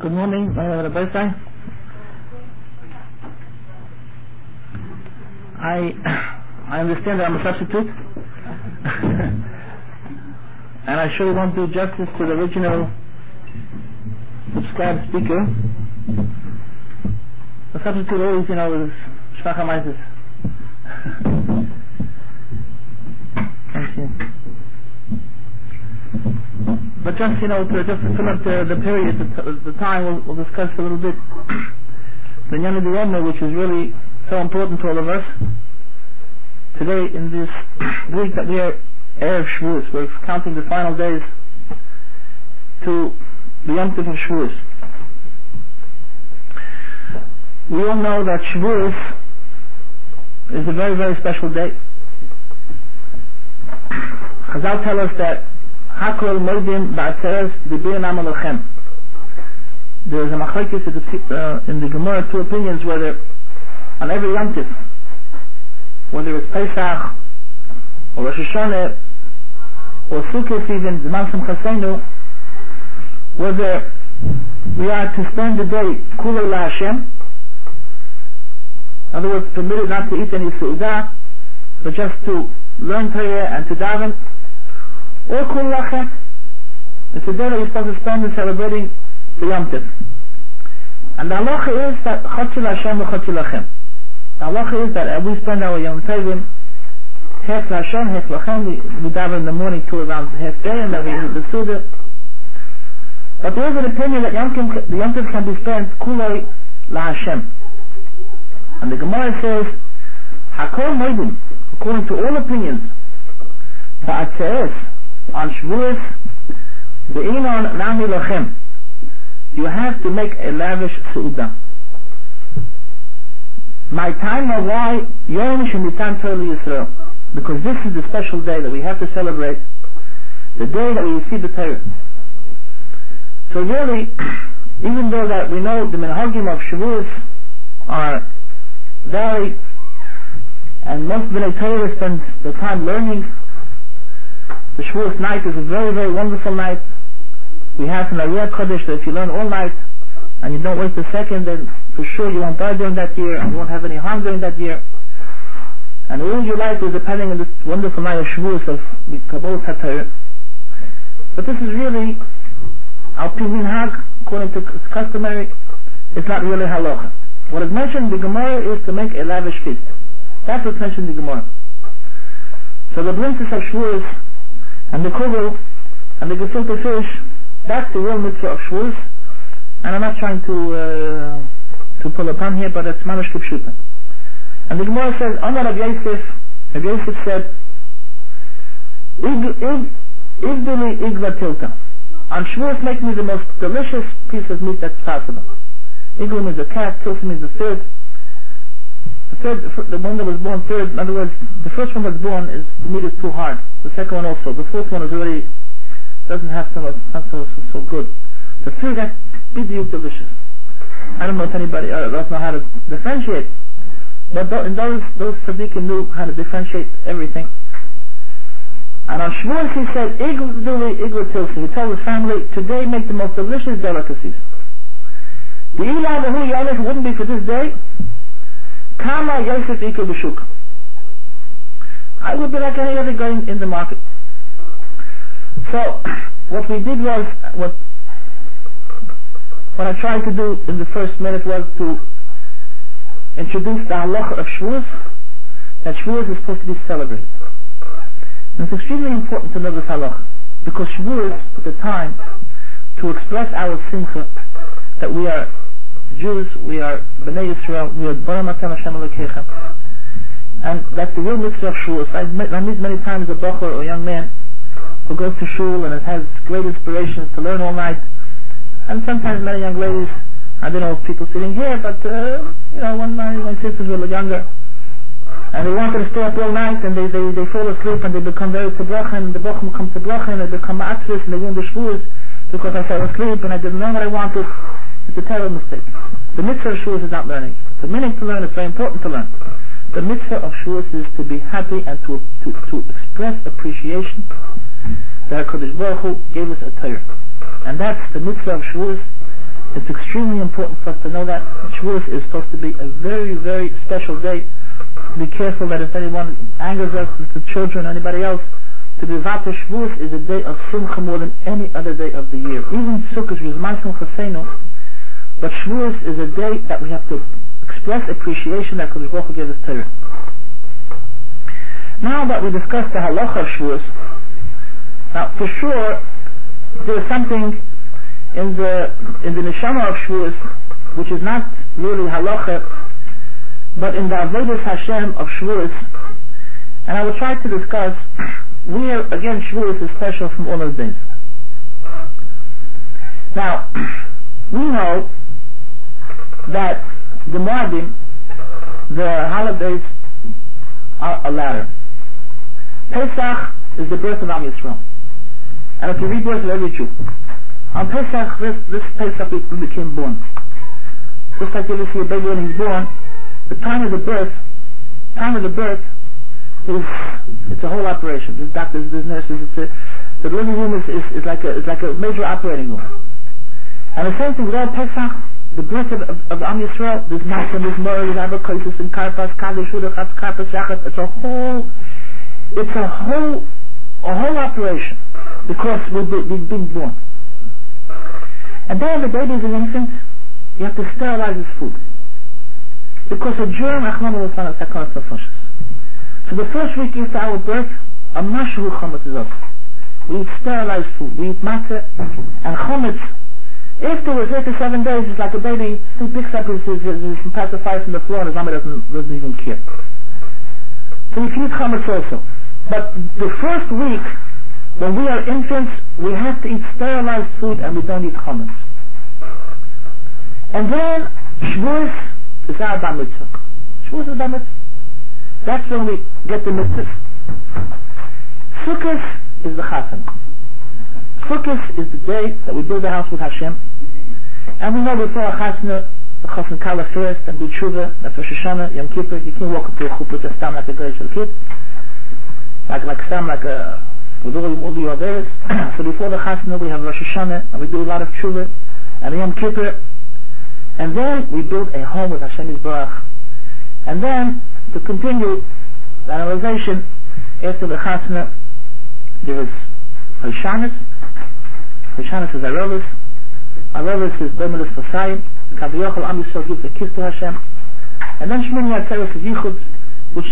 Good morning, uh, Rabbi. I I understand that I'm a substitute, and I surely won't do justice to the original subscribed speaker. The substitute always, you know, is. Thank you. But just, you know, to just to fill up the, the period, the, the time, we'll, we'll discuss a little bit the Nyana Diyoma, which is really so important to all of us. Today, in this week that we are Erev Shavuos, we're counting the final days to the Yom Tov of Shavuos. We all know that Shavuos is a very, very special day. Chazal tell us that Hakol Moedim Ba'atzeres Dibir Nam Alachem. There is a machlekes uh, in the Gemara, two opinions whether on every Yom whether it's Pesach or Rosh Hashanah or Sukkot even, the Zman Simchasenu, whether we are to spend the day Kulei La Hashem, in other words, permitted not to eat any Su'udah, but just to learn Torah and to daven, you're supposed to spend in celebrating the Yom Tov. And the halacha is that Chotzi Hashem and Chotzi Lachem. The halacha is that we spend our Yom Tovim half Hashem, half Lachem. We, daven in the morning to around half day and then we eat the Suda. But there is an opinion that the Yom Tov can be spent Kulei La Hashem. And the Gemara says, Hakol Moedim, according to all opinions, Ba'atzeres, on Shavuos, Be'inon Nami Lochem, you have to make a lavish Su'udah. My time of why Yom Shemitan Torah Yisrael, because this is the special day that we have to celebrate, the day that we receive the Torah. So really, even though that we know the minhagim of Shavuos are varied, and most Bnei Torah spend the time learning the Shavuos night is a very, very wonderful night. We have an Aliyah Kodesh that if you learn all night and you don't waste a second, then for sure you won't die during that year and you won't have any harm during that year. And all your life is depending on this wonderful night of Shavuos of Kabbalah Satire. But this is really, our Al Hag, according to it's customary, it's not really halacha. What is mentioned in the Gemara is to make a lavish feast. That's what's mentioned in the Gemara. So the princess of Shavuos and the kugel and the gefilte fish, that's the real mitzvah of Shavuos. And I'm not trying to uh, to pull a pun here, but it's mamash kipshuta. And the Gemara says, Amar Rav Yosef, Rav Yosef said, Igduli igla tilta. On Shavuos, make me the most delicious piece of meat that's possible. Igla means a cat, tilta means a third. The third, the one that was born third, in other words, the first one that's born is meat is too hard. The second one also. The fourth one is already doesn't have so much, not so, so, so good. The third has bidiyuk delicious. I don't know if anybody uh, does know how to differentiate, but th- in those those tzaddikim knew how to differentiate everything. And on Shavuos he said, Igla Tilsi. He told his family, today make the most delicious delicacies. The Bahu Yonif wouldn't be for this day, Kama Yosef Iko B'Shuk. I would be like any other guy in the market. So, what we did was, what what I tried to do in the first minute was to introduce the halacha of Shavuos, that Shavuos is supposed to be celebrated. And it's extremely important to know this halacha, because Shavuos is the time to express our simcha that we are Jews, we are Bnei Yisrael, we are Bara Matam Hashem Elokecha. And that's the real mitzvah of Shavuos. I've meet many times a bachor or young man who goes to shul and has great inspirations to learn all night. And sometimes many young ladies, I don't know if people sitting here, but uh, you know, when my, my sisters were younger, and they wanted to stay up all night, and they, they, they fall asleep, and they become very tablachen, and the bachim come tablachen, and they become ma'atzis, and they ruin the shvuos, because I fell asleep, and I didn't know what I wanted. It's a terrible mistake. The mitzvah of Shavuos is not learning. The meaning to learn is very important to learn. The mitzvah of Shavuos is to be happy and to, to, to express appreciation that HaKadosh Baruch Hu gave us a Torah. And that's the mitzvah of Shavuos, It's extremely important for us to know that Shavuos is supposed to be a very, very special day. Be careful that if anyone angers us, the children, or anybody else, to be Vata Shavuos is a day of Simcha more than any other day of the year. Even Sukkot is Zman Simcha but Shavuos is a day that we have to express appreciation that Kodesh Baruch gave us Torah. Now that we discussed the halacha of Shavuos, now for sure there is something in the in the neshama of Shavuos, which is not really halacha, but in the avodas Hashem of Shavuos, and I will try to discuss where again Shavuos is special from all of these. Now, we know that the Moadim, the holidays are a ladder. Pesach is the birth of Am Yisrael. And it's the rebirth of every Jew. On Pesach, this, this Pesach became born. Just like you see a baby when he's born, the time of the birth, time of the birth is, it's a whole operation. There's doctors, there's nurses, it's a, the living room is, is, is like a, it's like a major operating room. And the same thing with all Pesach, the birth of, of, of Am Yisrael, there's Masa, there's Mora, there's Abakosis, and Karpas, Kadosh, Udachatz, Karpas, Yachat, it's a whole, it's a whole, a whole operation, because we've, we've been born. And then the baby is an infant, you have to sterilize his food. Because a germ, So the first week after our birth, a mashu chometz is up. We eat sterilized food. We eat matzah and chometz. Afterwards, after seven days, it's like a baby who picks up his, his, his, his pacifier from the floor and his mama doesn't, doesn't even care. So you can eat chometz also. But the first week, when we are infants, we have to eat sterilized food and we don't eat chametz. And then Shavuos is our bar mitzvah. Shavuos is bar mitzvah. That's when we get the mitzvah. Sukkot is the chatan. Sukkot is the day that we build a house with Hashem. And we know before a chasna, the chasna kala first and do tshuva, that's Rosh Hashanah, Yom Kippur, you can't walk up to a chuppah just stand like a great kid. Like, like stand like a we do all the Averis. so before the Chasna we have Rosh Hashanah and we do a lot of Tshuva and Yom Kippur. And then we build a home with Hashem Yisbarach. And then to continue the analyzation after the Chasna there is Hoshanis. Hoshanis is Arelis. Arelis is Bemelis Vasayim. Kaviyachal Am Yisrael gives a kiss to Hashem. And then Shmini Atzeres is Yichud, which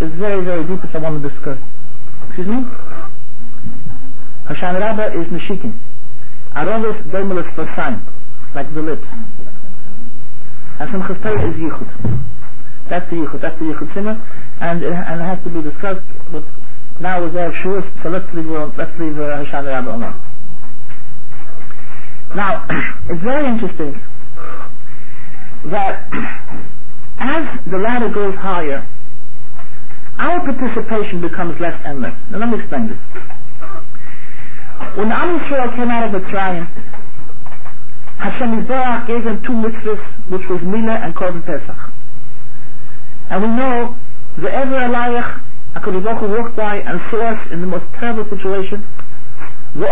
is very, very deep which I want to discuss. Excuse me? Hashan Rabbah is Nishikin. Arovis Dermelis Vasan, like the lips. And Simchas is Yichud. That's the Yichud, that's the Yichud Simmer, and it, and it has to be discussed, but now we're there sure, so let's leave, uh, let's leave uh, Hashan Rabbah alone. Now, it's very interesting that as the ladder goes higher, our participation becomes less and less. Now let me explain this. When Am Yisrael came out of the Mitzrayim, Hashem Yisrael gave them two mitzvahs, which was Milah and Korban Pesach. And we know the Ever Elayach, HaKadosh walked by and saw us in the most terrible situation. You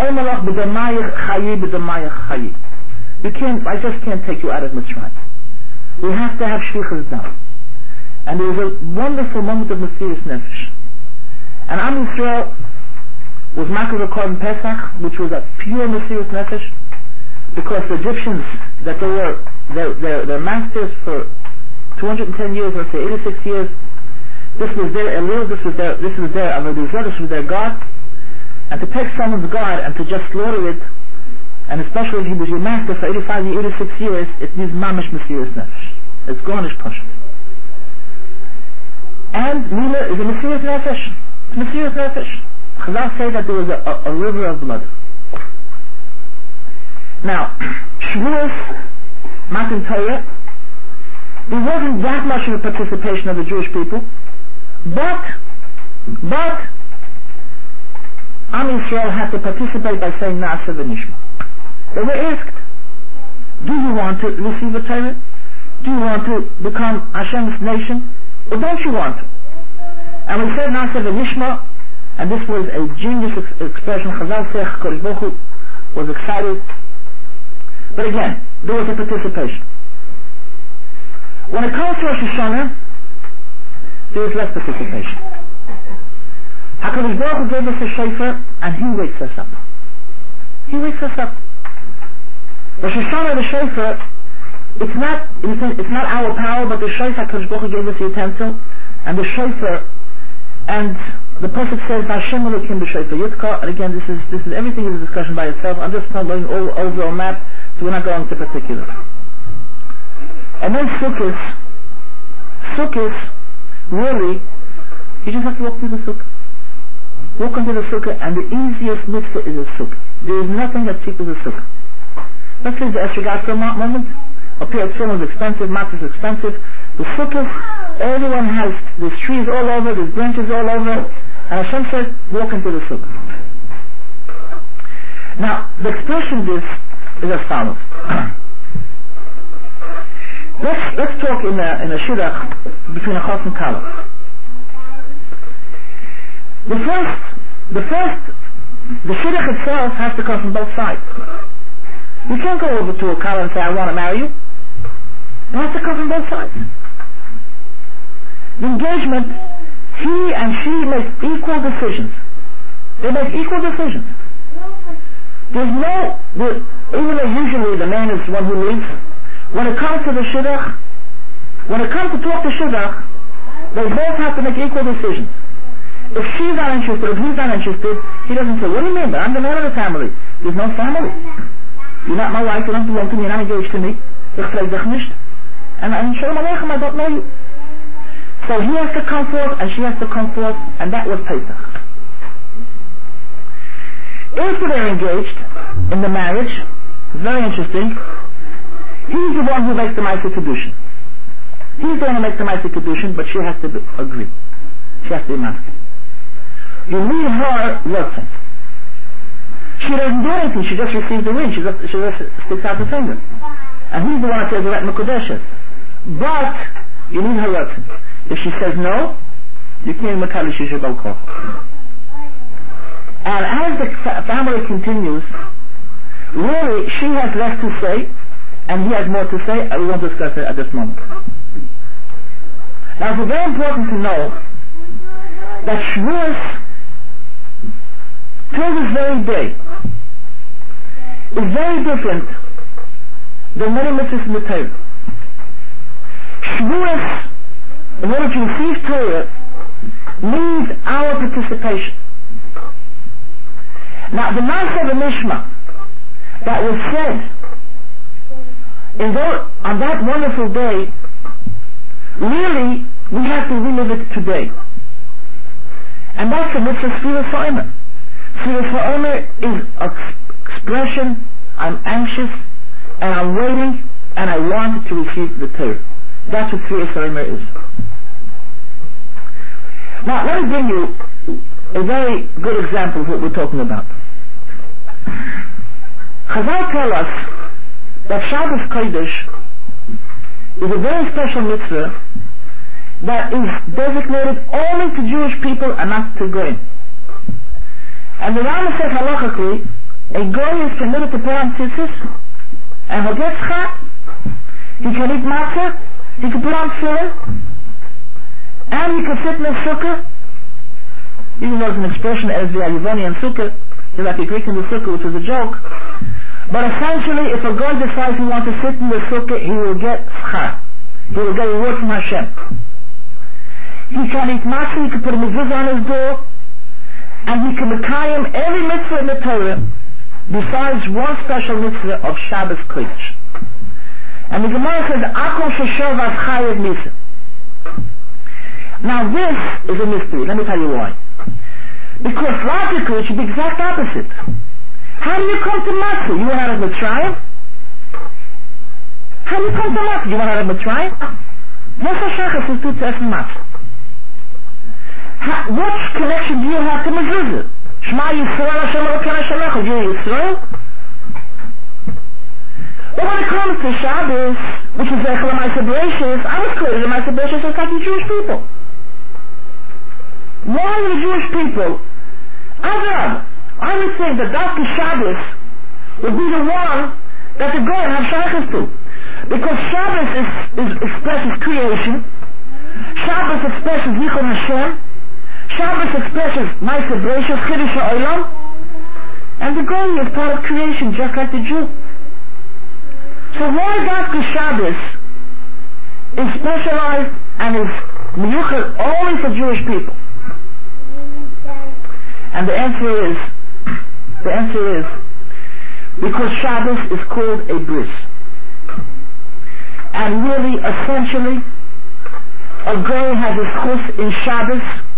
can't, I just can't take you out of Mitzrayim. We have to have shlichus down. And there was a wonderful moment of Messias Nefesh. And Am Yisrael was Makar Korban Pesach, which was a pure mysterious Nefesh, because the Egyptians, that they were their, their, their masters for 210 years, let's say 86 years, this was their Elul, this was their, this was their I Avodah this was their God, and to take someone's God and to just slaughter it, and especially if he was your master for 85 years, 86 years, it means Mamish Messias Nefesh. It's garnish Pasha. And Mila is a Messias Nefesh. It's Messias Nefesh. Chazal say that there was a, a, a river of blood. Now, Shavuos, Matan Torah, there wasn't that much of a participation of the Jewish people, but, but, Am Yisrael had to participate by saying Nasa v'Nishma. They were asked, do you want to receive a Torah? Do you want to become Hashem's nation? Or don't you want to? And we said Nasa v'Nishma, and this was a genius ex- expression. Chazal Sech Kodesh was excited. But again, there was a participation. When it comes to Rosh Hashanah, there is less participation. HaKadosh Baruch Hu gave us a shofar, and He wakes us up. He wakes us up. Rosh Hashanah, the shofar, it's not, it's not our power, but the shofar HaKadosh Baruch Hu gave us the utensil, and the shofar, and the Prophet says, Hashem Elokim b'shofar Yitka, and again, this is, this is, everything is a discussion by itself. I'm just not going all over a map, so we're not going to particulars. And then Sukkot, Sukkot, really, you just have to walk through the Sukkah. Walk into the Sukkah, and the easiest mitzvah is a Sukkah. There is nothing as cheap as a Sukkah. Let's leave the Esrogad for a moment. Up here, film is expensive, mat is expensive. The Sukkah, everyone has, there's trees all over, there's branches all over, and Hashem says, walk into the sukkah. Now, the expression this is as follows. let's, let's talk in a, in a shidduch between a chos and kala. The first, the first, the shidduch itself has to come from both sides. You can't go over to a kala and say, I want to marry you. It has to come from both sides. The engagement he and she make equal decisions. They make equal decisions. There's no, even though usually the man is the one who leads, when it comes to the shidduch, when it comes to talk to shidduch, they both have to make equal decisions. If she's not interested, if he's not interested, he doesn't say, what do you mean? But I'm the man of the family. There's no family. You're not my wife, you don't belong to me, you're not engaged to me. Ich frage dich nicht. And I'm sure I don't know you. So he has to come forth and she has to come forth and that was Pesach. If they're engaged in the marriage, very interesting, he's the one who makes the Maisa Kedushin. He's the one who makes the Maisa Kedushin, but she has to agree. She has to be masculine. You need her listen. She doesn't do anything, she just receives the ring, she just, she just sticks out the finger. And he's the one that says the right But, you need her listen. If she says no, you can't makalish yishabal And as the family continues, really she has less to say, and he has more to say, and we won't discuss it at this moment. Now it's very important to know that Shavuos, till this very day, is very different than many mitzvahs in the Torah. Shavuos in order to receive Torah needs our participation. Now, the Maaseh of the Mishma that was said in on that wonderful day, really, we have to relive it today. And that's the mitzvah Sfira Sa'omer. Sfira Sa'omer is expression, I'm anxious, and I'm waiting, and I want to receive the Torah. That's what Sfira Sa'omer is. Now, let me bring you a very good example of what we're talking about. Chazal tell us that Shabbos Kodesh is a very special mitzvah that is designated only to Jewish people and not to Goyim. And the Rambam says halachically, a Goy is permitted to put on tzitzis, and get he can eat matzah, he can put on tefillin, and he can sit in a sukkah, even though it's an expression as the Yavanian sukkah, you're like a Greek in the sukkah, which is a joke. But essentially, if a guy decides he wants to sit in the sukkah, he will get schar. He will get a word from Hashem. He can eat matzah, he can put a mezuzah on his door, and he can him every mitzvah in the Torah, besides one special mitzvah of Shabbos Kodesh. And the Gemara says, Akom sheshev as chayev misa. Now this is a mystery. Let me tell you why. Because logically it should be the exact opposite. How do you come to Matzah? You went out of Mitzrayim? How do you come to Matzah? You went out of Mitzrayim? What's the shachas is to Tzef Matzah? What connection do you have to Mezuzah? Shema Yisrael Hashem Elokein Hashem Echad. You're Yisrael? But when it comes to Shabbos, which is Echel Amaisa Bereshis, I was clear that Amaisa Bereshis is like the Jewish people. Why the Jewish people? Adam, I would think that Dr. Shabbos would be the one that the Goyim have shaykhs to. Because Shabbos is, is expresses creation, Shabbos expresses Yichon Hashem, Shabbos expresses Maisa Bereshit, Chiddush HaOlam, and the Goyim is part of creation, just like the Jew. So why Dafka Shabbos is specialized and is miyuchad only for Jewish people? And the answer is, the answer is, because Shabbos is called a bris. And really, essentially, a girl has a chus in Shabbos,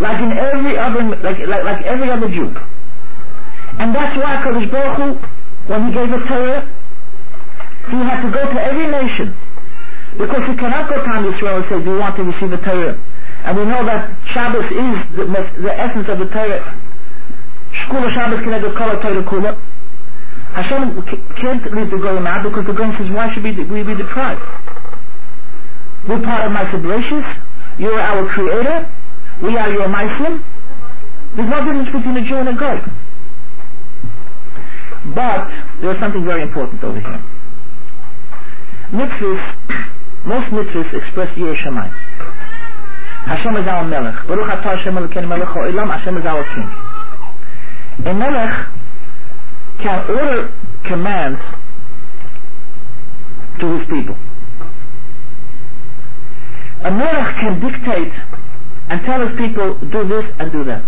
like in every other, like, like, like every other Jew. And that's why Kadosh Baruch Hu, when he gave a Torah, he had to go to every nation. Because he cannot go to Israel and say, you want to receive the Torah? And we know that Shabbos is the, the essence of the Torah. Shkula Shabbos can have color Torah Kula. Hashem can't leave the Goyim out because the Goyim says, why should we, we be deprived? We're part of my Bereshis. You're our creator. We are your Muslim. There's no difference between a Jew and a Goy. But there's something very important over here. Mitzvahs, most mitzvahs express Yeh Shemayim. Hashem is our Melech. Baruch atah Hashem Elokeinu Melech Ha'olam, Hashem is our King. A Melech can order commands to his people. A Melech can dictate and tell his people, do this and do that.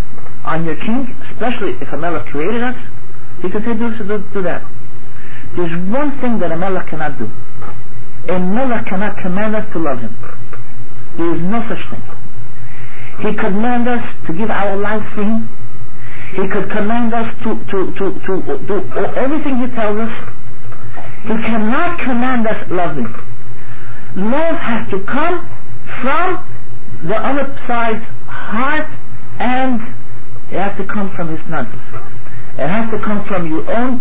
On your king, especially if a Melech created us, he can say, do this and do, do that. There's one thing that a Melech cannot do. A Melech cannot command us to love him. There is no such thing. He command us to give our life for Him. He could command us to, to, to, to do everything He tells us. He cannot command us loving. Love has to come from the other side's heart and it has to come from His nuts. It has to come from your own,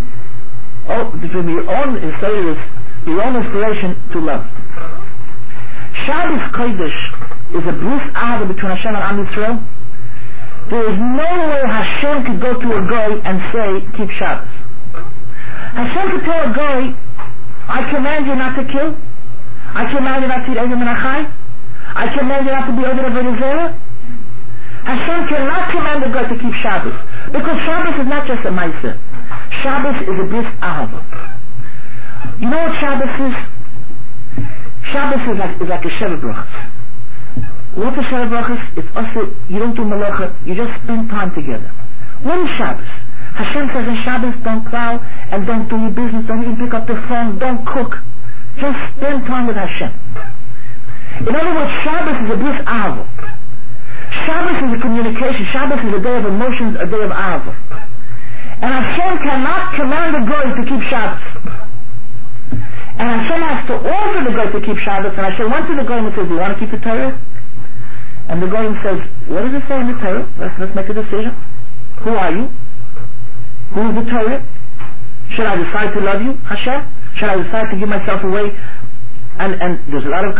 oh, from your own, your own inspiration to love. Shabbos Kodesh is a bris ahava between Hashem and Am Yisrael. There is no way Hashem could go to a guy and say, keep Shabbos. Hashem could tell a guy, I command you not to kill. I command you not to eat Achai. I command you not to be over the Venezuela. Hashem cannot command a guy to keep Shabbos. Because Shabbos is not just a Maisa. Shabbos is a bris ahava. You know what Shabbos is? Shabbos is like, is like a Brachas. What is Sheva Brachas? It's also, you don't do malacha, you just spend time together. When is Shabbos? Hashem says in Shabbos, don't plow and don't do your business, don't even pick up the phone, don't cook. Just spend time with Hashem. In other words, Shabbos is a bris ava. Shabbos is a communication. Shabbos is a day of emotions, a day of ava. And Hashem cannot command the girl to keep Shabbos. And Hashem has to offer the guy to keep Shabbos, and Hashem went to the Goyim and says, do you want to keep the Torah? And the Goyim says, what does it say in the Torah? Let's, let's make a decision. Who are you? Who is the Torah? Should I decide to love you, Hashem? Should I decide to give myself away? And, and there's a lot of,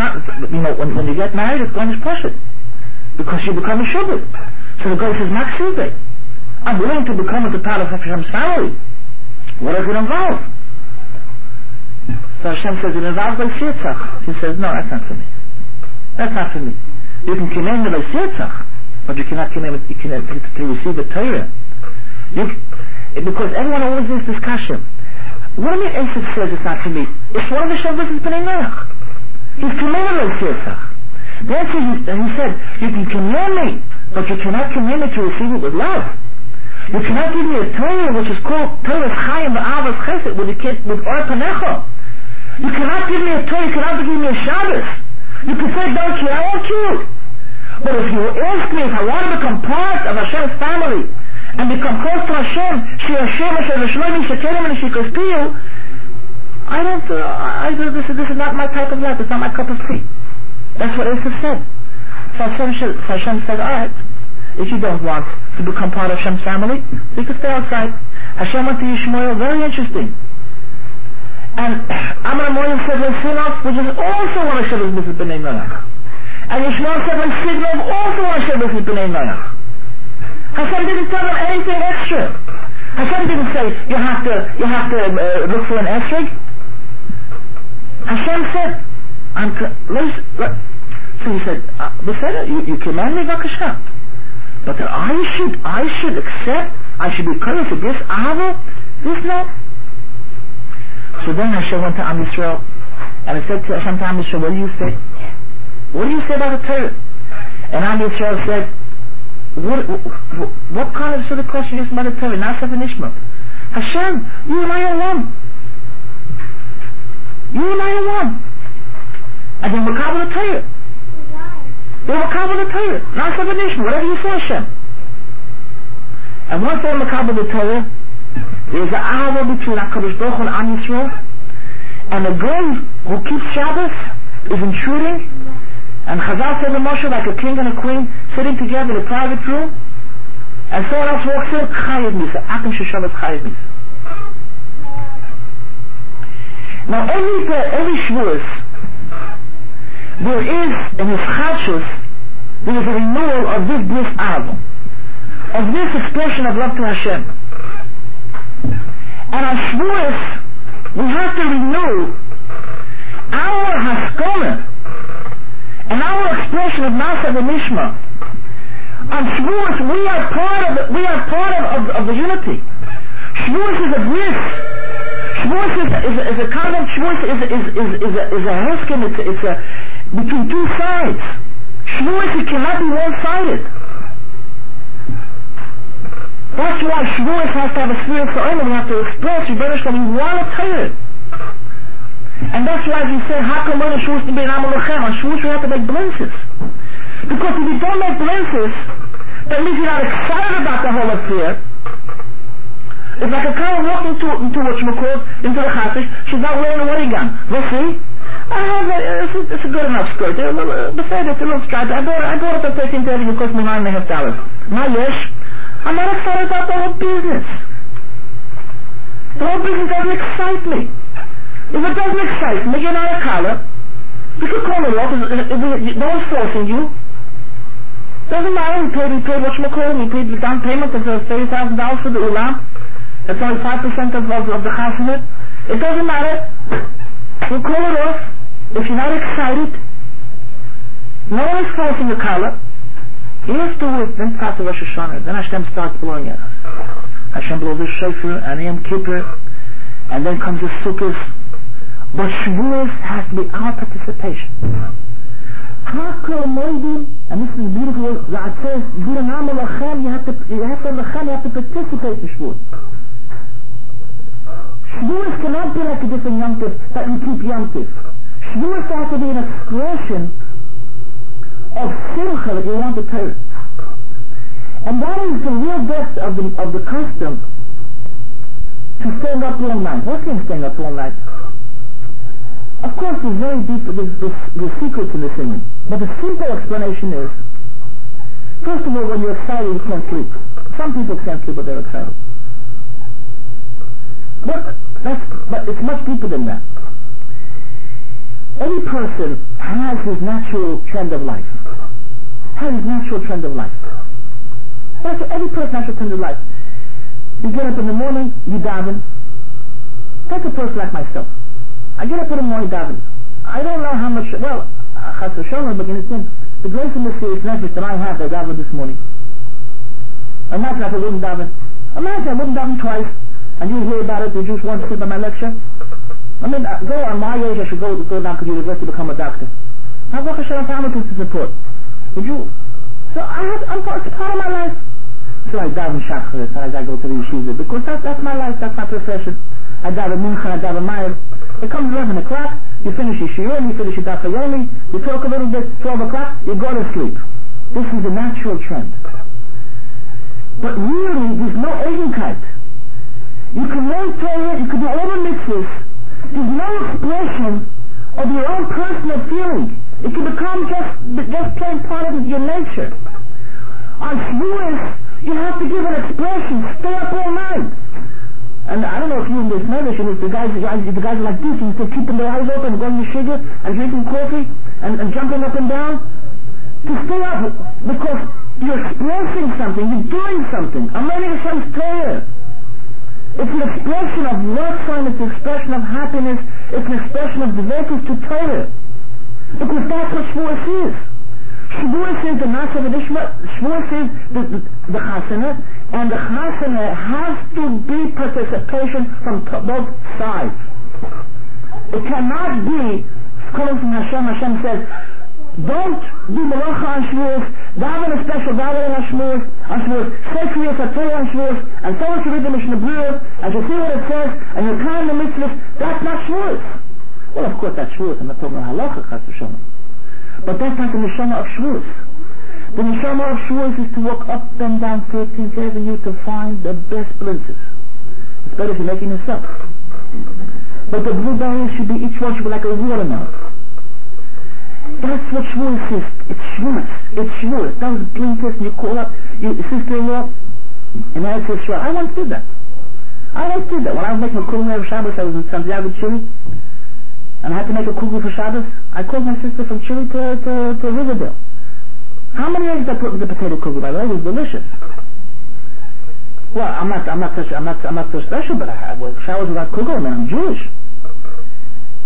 you know, when, when you get married, it's going to it. Because you become a shubit. So the guy says, Max I'm willing to become a part of Hashem's family. What does it involve? So Hashem says, it involves by Sirtzach. He says, no, that's not for me. That's not for me. You can command by Sirtzach, but you cannot command you cannot, to, receive the Torah. You, because everyone always is discussion. What do you mean Esav says it's not for me? It's one of the Shavuos is B'nai Noach. He's commanded by Sirtzach. Then he, he said, you can command me, but you cannot command me to receive it with love. You cannot give me a Torah which is called Torah Chaim Ba'avas Chesed with, with Or Panecha. You cannot give me a Torah, you cannot give me a Shabbos. You can say, don't you, I won't kill. But if you ask me if I want to become part of Hashem's family and become close to Hashem, Hashem, Hashem, Shlomi, Shekerim, and Shikospiyu, I don't, uh, I, this, this is not my type of life, it's not my cup of tea. That's what Esav said. So Hashem, so Hashem said, alright, if you don't want to become part of Hashem's family, you can stay outside. Hashem went to Yishmael, very interesting. And Amram Moyen said Lesinov, which is also one of Shabbos Mitzvah B'nai Noach. And Yishmael said Lesinov, also one of Shabbos B'nai Noach. Hashem didn't tell them anything extra. Hashem didn't say you have to you have to uh, look for an esrig. Hashem said, I'm so he said, uh, you, you command me, Vakasha. But that I should, I should accept, I should be clear for this Ahava, this not. So then Hashem went to Am Yisrael, and I said to Hashem to Am Yisrael, what do you say? What do you say about the Torah? And Am Yisrael said, what, what, kind of sort of question is the Torah? Nasaf and Ishmael. Hashem, you and I are one. You and I are one. And then Makabal the Torah. They were the Torah. Nasaf and Ishmael, whatever you say Hashem. And once they're Makabal the Torah, there's an hour between HaKadosh Baruch and Am Yisrael, and a girl who keeps Shabbos is intruding and Chazal said to Moshe like a king and a queen sitting together in a private room. And someone else walks in, Chayiv Misa. Akim Sheshavat Chayiv Misa. Now every, every Shavuos, there is in his Chadshus, there is a renewal of this bliss album, of this expression of love to Hashem. And on Shavuos, we have to renew our Haskalah and our expression of and Mishma. On Shavuos, we are part of the, we are part of, of, of the unity. Shavuos is a bliss. Shavuos is, is, is a of Shavuos is, is, is, is a, is a it's, a, it's a, between two sides. Shavuos, it cannot be one-sided. That's why Shavuos has to have a spirit for We have to express, we want to tell it. And that's why we say, how come a Shavuos to be an Amalochem? On Shavuos we have to make blinces. Because if you don't make blinces, that means you're not excited about the whole affair. It's like a girl walking into, into what you call, into the chashish, she's not wearing a wedding gown. We'll see. I have a, it's, a, it's a good enough skirt. The fair, it's a little striped. I bought, I bought it at 13 30 it cost me nine and a half dollars. My yes, I'm not excited about the whole business. The whole business doesn't excite me. If it doesn't excite me, you're not a collar. You can call it off. No one's forcing you. Doesn't matter. We paid, we paid what you call We paid the down payment of thirty thousand dollars for the ulam. That's only five percent of, of, of the chassid. It doesn't matter. We'll call it off. If you're not excited, no one is forcing the collar. Afterwards, then part of Rosh Hashanah, then Hashem starts blowing at us. Hashem blows the shofar and Yom Kippur, and then comes the Sukkot, but Shavuos has to be our participation. Hakol Moedim, and this is beautiful, that says, you have to, you have to, you have to participate in Shavuos. Shavuos cannot be like a different Yom that you keep Yom Shavuos has to be an expression of Simcha that you want to tell. And that is the real depth of the, of the custom to stand up all night. What can stand up all night? Of course, there's very deep, there's, there's, there's secrets in this image. But the simple explanation is, first of all, when you're excited, you can't sleep. Some people can't sleep, but they're excited. But, that's, but it's much deeper than that. Any person has his natural trend of life. Has his natural trend of life. That's every person a trend of life. You get up in the morning, you daven. Take a person like myself. I get up in the morning daven. I don't know how much, well, Chas Hashanah, but in the grace and the serious nefesh that I have, I daven this morning. Imagine if I wouldn't daven. Imagine I wouldn't daven twice, and you hear about it, you just want to sit by my lecture. I mean, uh, go on my age, I should go, go down to university to become a doctor. How Baruch Hashem Talmud to support? Would you? So I have, I'm part, it's part of my life. So I daven shachris, and I go to the yeshiva, because that, that's my life, that's my profession. Mayim. It comes 11 o'clock, you finish your shiur, you finish your daf you talk a little bit, 12 o'clock, you go to sleep. This is a natural trend. But really, there's no Eigenkeit. You can learn Torah, you can do all the mitzvahs. There's no expression of your own personal feeling. It can become just, just plain part of your nature. On Shavuos, you have to give an expression, stay up all night. And I don't know if you this nation, if the guys, the guys, the guys are like this, and still keeping their eyes open, going to sugar, and drinking coffee, and, and jumping up and down, to stay up, because you're expressing something, you're doing something. I'm learning some prayer. It's an expression of fun. it's an expression of happiness, it's an expression of devotion to Torah. Because that's what Shavuos is. Shavuos is the Nasa V'Nishma, Shavuos is the, the, the Chasana, and the Chasana has to be participation from both sides. It cannot be coming from Hashem, Hashem says, don't do Malacha on Shavuos, daven a special daven on Shavuos, on Shavuos, say Kriyas HaTorah on Shavuos, and so much read the Mishnah Berurah, and you see what it says, and you count the mitzvahs, that's not Shavuos. Well, of course, that's Shavuos, I'm not talking about Halacha, Chas V'Shalom. But that's not the Neshama of Shavuos. The Neshama of Shavuos is to walk up and down 13th Avenue to find the best blintzes. It's better if you're making yourself. But the blueberries should be, each one should be like a watermelon. That's what Shavuos is. It's Shavuos. It's Shavuos. That was blinkers and you call up your sister-in-law and I said, sure, I once did that. I once did that. When I was making a for Shabbos, I was in Santiago, Chile, and I had to make a kugel for Shabbos. I called my sister from Chile to, to, to Riverdale. How many eggs did I put in the potato kugel, by the way? It was delicious. Well, I'm not, I'm not, such, I'm not, I'm not so special, but I, well, showers without kugel, man, I'm Jewish.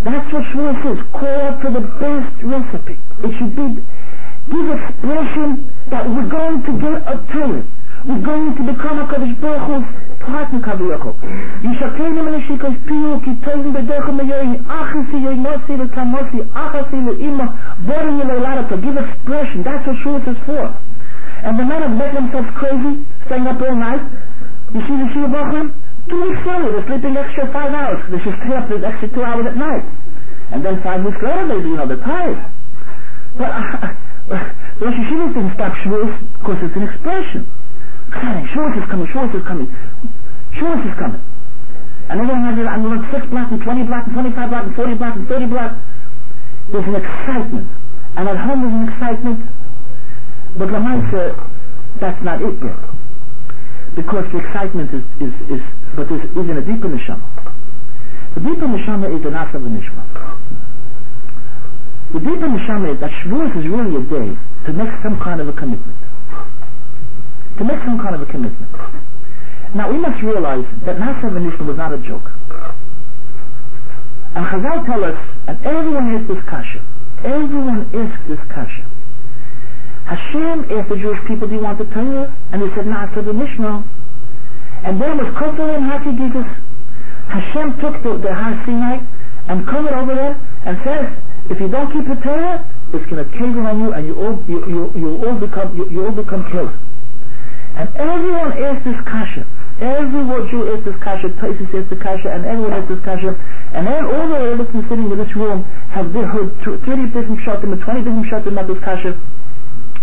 That's what Shavuos is. Call for the best recipe. It should be, give expression that we're going to get a Torah. We're going to become a Kaddish Baruch Hu's partner Kaviyachol. Yishakenu menishikos piyu ki tovim b'derech meyoyin achasi yoymosi l'kamosi achasi l'ima boring l'olarata. Give expression. That's what Shavuos is for. And the men have made themselves crazy, staying up all night. You see the Shiva Bachram? Two weeks later, they're sleeping extra five hours. They should stay up the extra two hours at night. And then five weeks later, they, you know, they're tired. But uh, Rosh Hashanah didn't stop Shavuos because it's an expression. Shavuos is coming, Shavuos is coming. Shavuos is coming. And everyone has it, I'm going to 6 block and 20 block and 25 block and 40 block and 30 block. There's an excitement. And at home there's an excitement. But Lamaisa, that's not it yet. Because the excitement is, is, is but there's even a deeper neshama. The deeper neshama is the nasa nishma. The deeper neshama is that Shavuos is really a day to make some kind of a commitment. To make some kind of a commitment. Now we must realize that nasa nishma was not a joke. And Chazal tell us, and everyone asks this kasha, everyone asks this kasha. Hashem asked the Jewish people, do you want the Torah? And they said, Nasa v'nishma. And then was Kotel and Hakigigas. Hashem took the, the Har Sinai and covered over there and says, if you don't keep the Torah, it's going to cave on you and you all, you, you, you all become, you, you all become killed. And everyone asks this kasha. Every Jew asks this kasha, Taisus asks the kasha, and everyone asks this kasha. And then all the listeners sitting in this room have heard 30 different shatim and 20 different shatim about this kasha.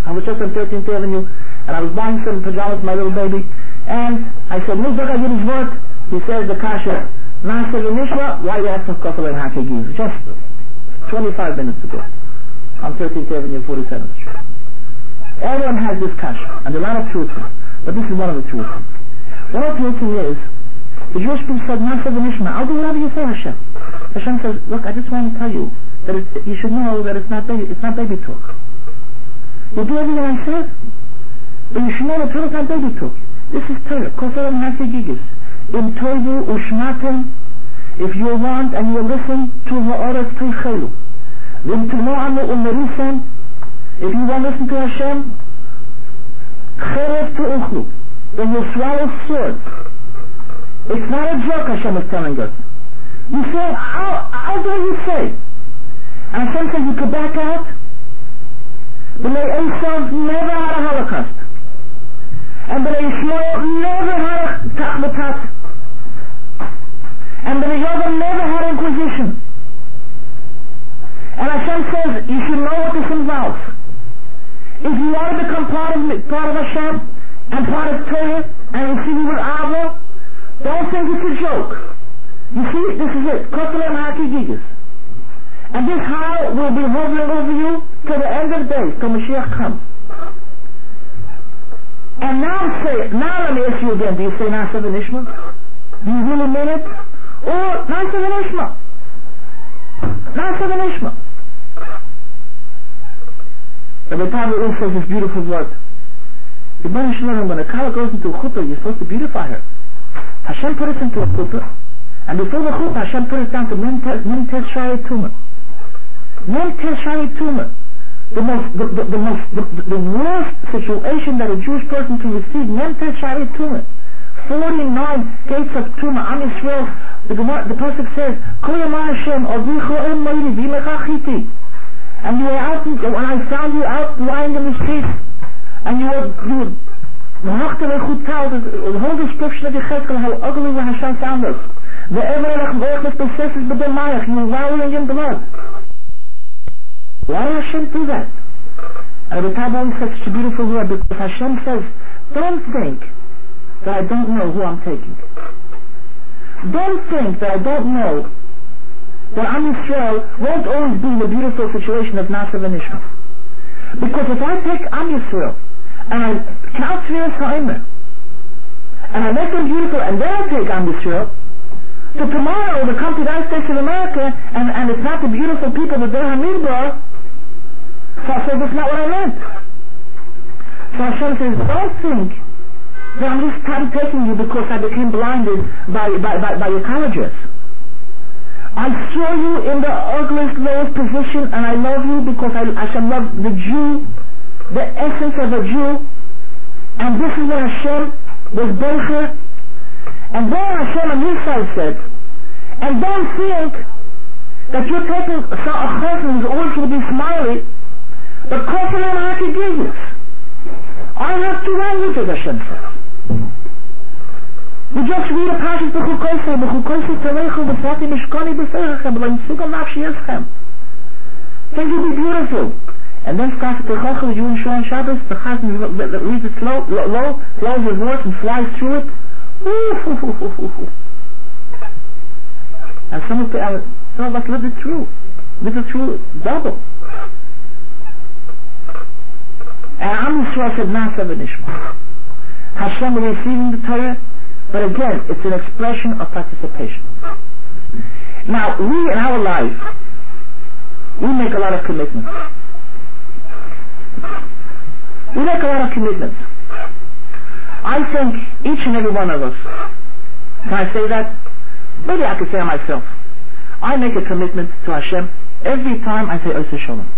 I was just on 13th Avenue, and I was buying some pajamas for my little baby, and I said, Mizrach Yiddish word. He says the kasha, Nasa Nishma, why you have some kofel and hakigiv? Just 25 minutes ago, on 13th Avenue, 47th Street. Everyone has this kasha, and a lot of truth in it, but this is one of the truths. One of the truths is, the Jewish people said, Nasa Nishma, I'll do whatever you say, Hashem. Hashem says, look, I just want to tell you that you should know that it's not baby, it's not baby talk. You do everything I said, but you should know that it's not baby talk. This is Torah. Kofar Hasigigis. In Toivu Ushmatem, if you want and you listen to the Ha'aretz Teichelu. Vim Timo'amu Umerisem, if you want to listen to Hashem, Cherev Tu'uchlu. Then you swallow swords. It's not a joke Hashem is telling us. You say, how, how do you say? And Hashem says you could back out. But Esav never had a Holocaust and Bnei Yishmael never had a Tachmatat. And Bnei Yovam never had Inquisition. And Hashem says, you should know what this involves. If you want to become part of, part of Hashem, and part of Torah, and receive it with Ava, don't think it's a joke. You see, this is it. Kotelem Hakigigas. And this how will be hovering over you till the end of the day, till Mashiach comes. And now say. Now let me ask you again. Do you say Nasa v'nishma? Do you really mean it? Or Nasa v'nishma? Nasa v'nishma. Rabbi Pablo says this beautiful word. Baruch Shalom, when a cow goes into a chuppah, you're supposed to beautify her. Hashem put us into a chuppah, and before the chuppah, Hashem put us down to Mem Shari Tumah. Mem Shari Tumah. The most, the, the, the most, the, the, worst situation that a Jewish person can receive, Mem Shari Tumah. 49 gates of Tumah, Am Yisrael, the, the Pasuk says, Kol Hashem, Avichu Em Moiri, V'imechachiti. and you were out in, when I found you out lying in the street, and you were, you were, Man hat mir gut gehalten, das hol das Stoffchen der Geld kann how ugly when her found us. The ever the work with the sisters the Maya, you know why in the mud. Why is she to that? And the tab on such a beautiful word because her shan says, don't think that I don't know who I'm taking. Don't think that I don't know that Am Yisrael won't always be in the beautiful situation of Nasav and Ishmael. Because if I take Am Yisrael and I count Tviras Ha'imer and I make them beautiful and then I take Am Yisrael, so tomorrow they come to the United States of America and, and it's not the beautiful people that they're Hamidbar, so I say that's not what I meant. So Hashem says, don't think that I'm just taking you because I became blinded by, by, by, by your colleges. I saw you in the ugliest, lowest position, and I love you because I, I shall love the Jew, the essence of a Jew, and this is what Hashem was Bocher. And then Hashem on his side said, and don't think that you're taking a chassan who's always going to be smiley, but and I can give you. I have two languages, Hashem says. We just read a passage בחוקויסי, בחוקויסי תלכו ופרטי משכוני בפרחם, ולא ינסוגו נפשי יסכם. Things will be beautiful. And then starts the Chachal, you and Shon Shabbos, the Chazan reads it slow, low, slows his voice and flies through it. And some of, the, uh, some of us live it through. Live it through double. And Am Yisrael said, Nasa v'nishma. Hashem receiving the Torah, but again, it's an expression of participation. Now, we in our life, we make a lot of commitments. We make a lot of commitments. I think each and every one of us, can I say that? Maybe I could say myself. I make a commitment to Hashem every time I say Osa Shalom.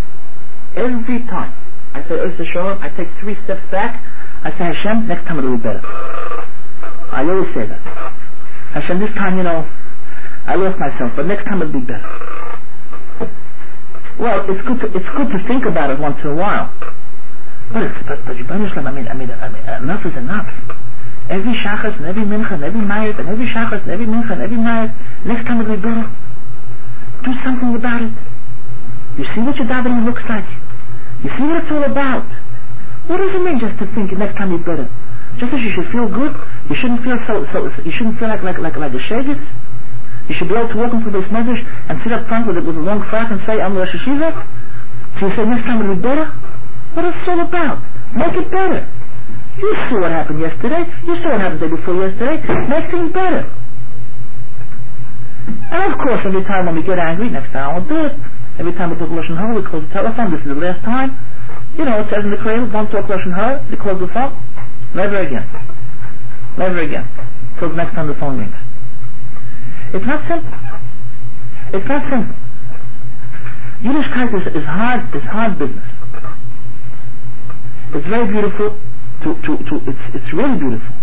Every time I say Osa Shalom, I take three steps back. I say Hashem, next time it'll be better. I always say that. Hashem, this time, you know, I lost myself, but next time it'll be better. Well, it's good to, it's good to think about it once in a while. But it's, but, but I mean, I mean, I mean, enough is enough. Every shachas and every mincha and every mayat and every shachas and every mincha and every mayat, next time it'll be better. Do something about it. You see what your davening looks like. You see what it's all about. What does it mean just to think next time you're better? Just as you should feel good, you shouldn't feel so, so you shouldn't feel like like like like a shagis. You should be able to walk into this medrash and sit up front with it with a long frock and say, I'm Rosh Hashiva. So you say next time it'll be better. What is it all about? Make it better. You saw what happened yesterday. You saw what happened the day before yesterday. Make things better. And of course, every time when we get angry, next time I won't do it. Every time we talk Lashon Hara, we close the telephone. This is the last time. You know, it says in the cradle, don't talk Lashon Hara. We close the phone. Never again. Never again. Till next time the phone rings. It's not simple. It's not simple. Yiddishkeit is, is hard, is hard business. It's very beautiful to, to, to it's, it's really beautiful.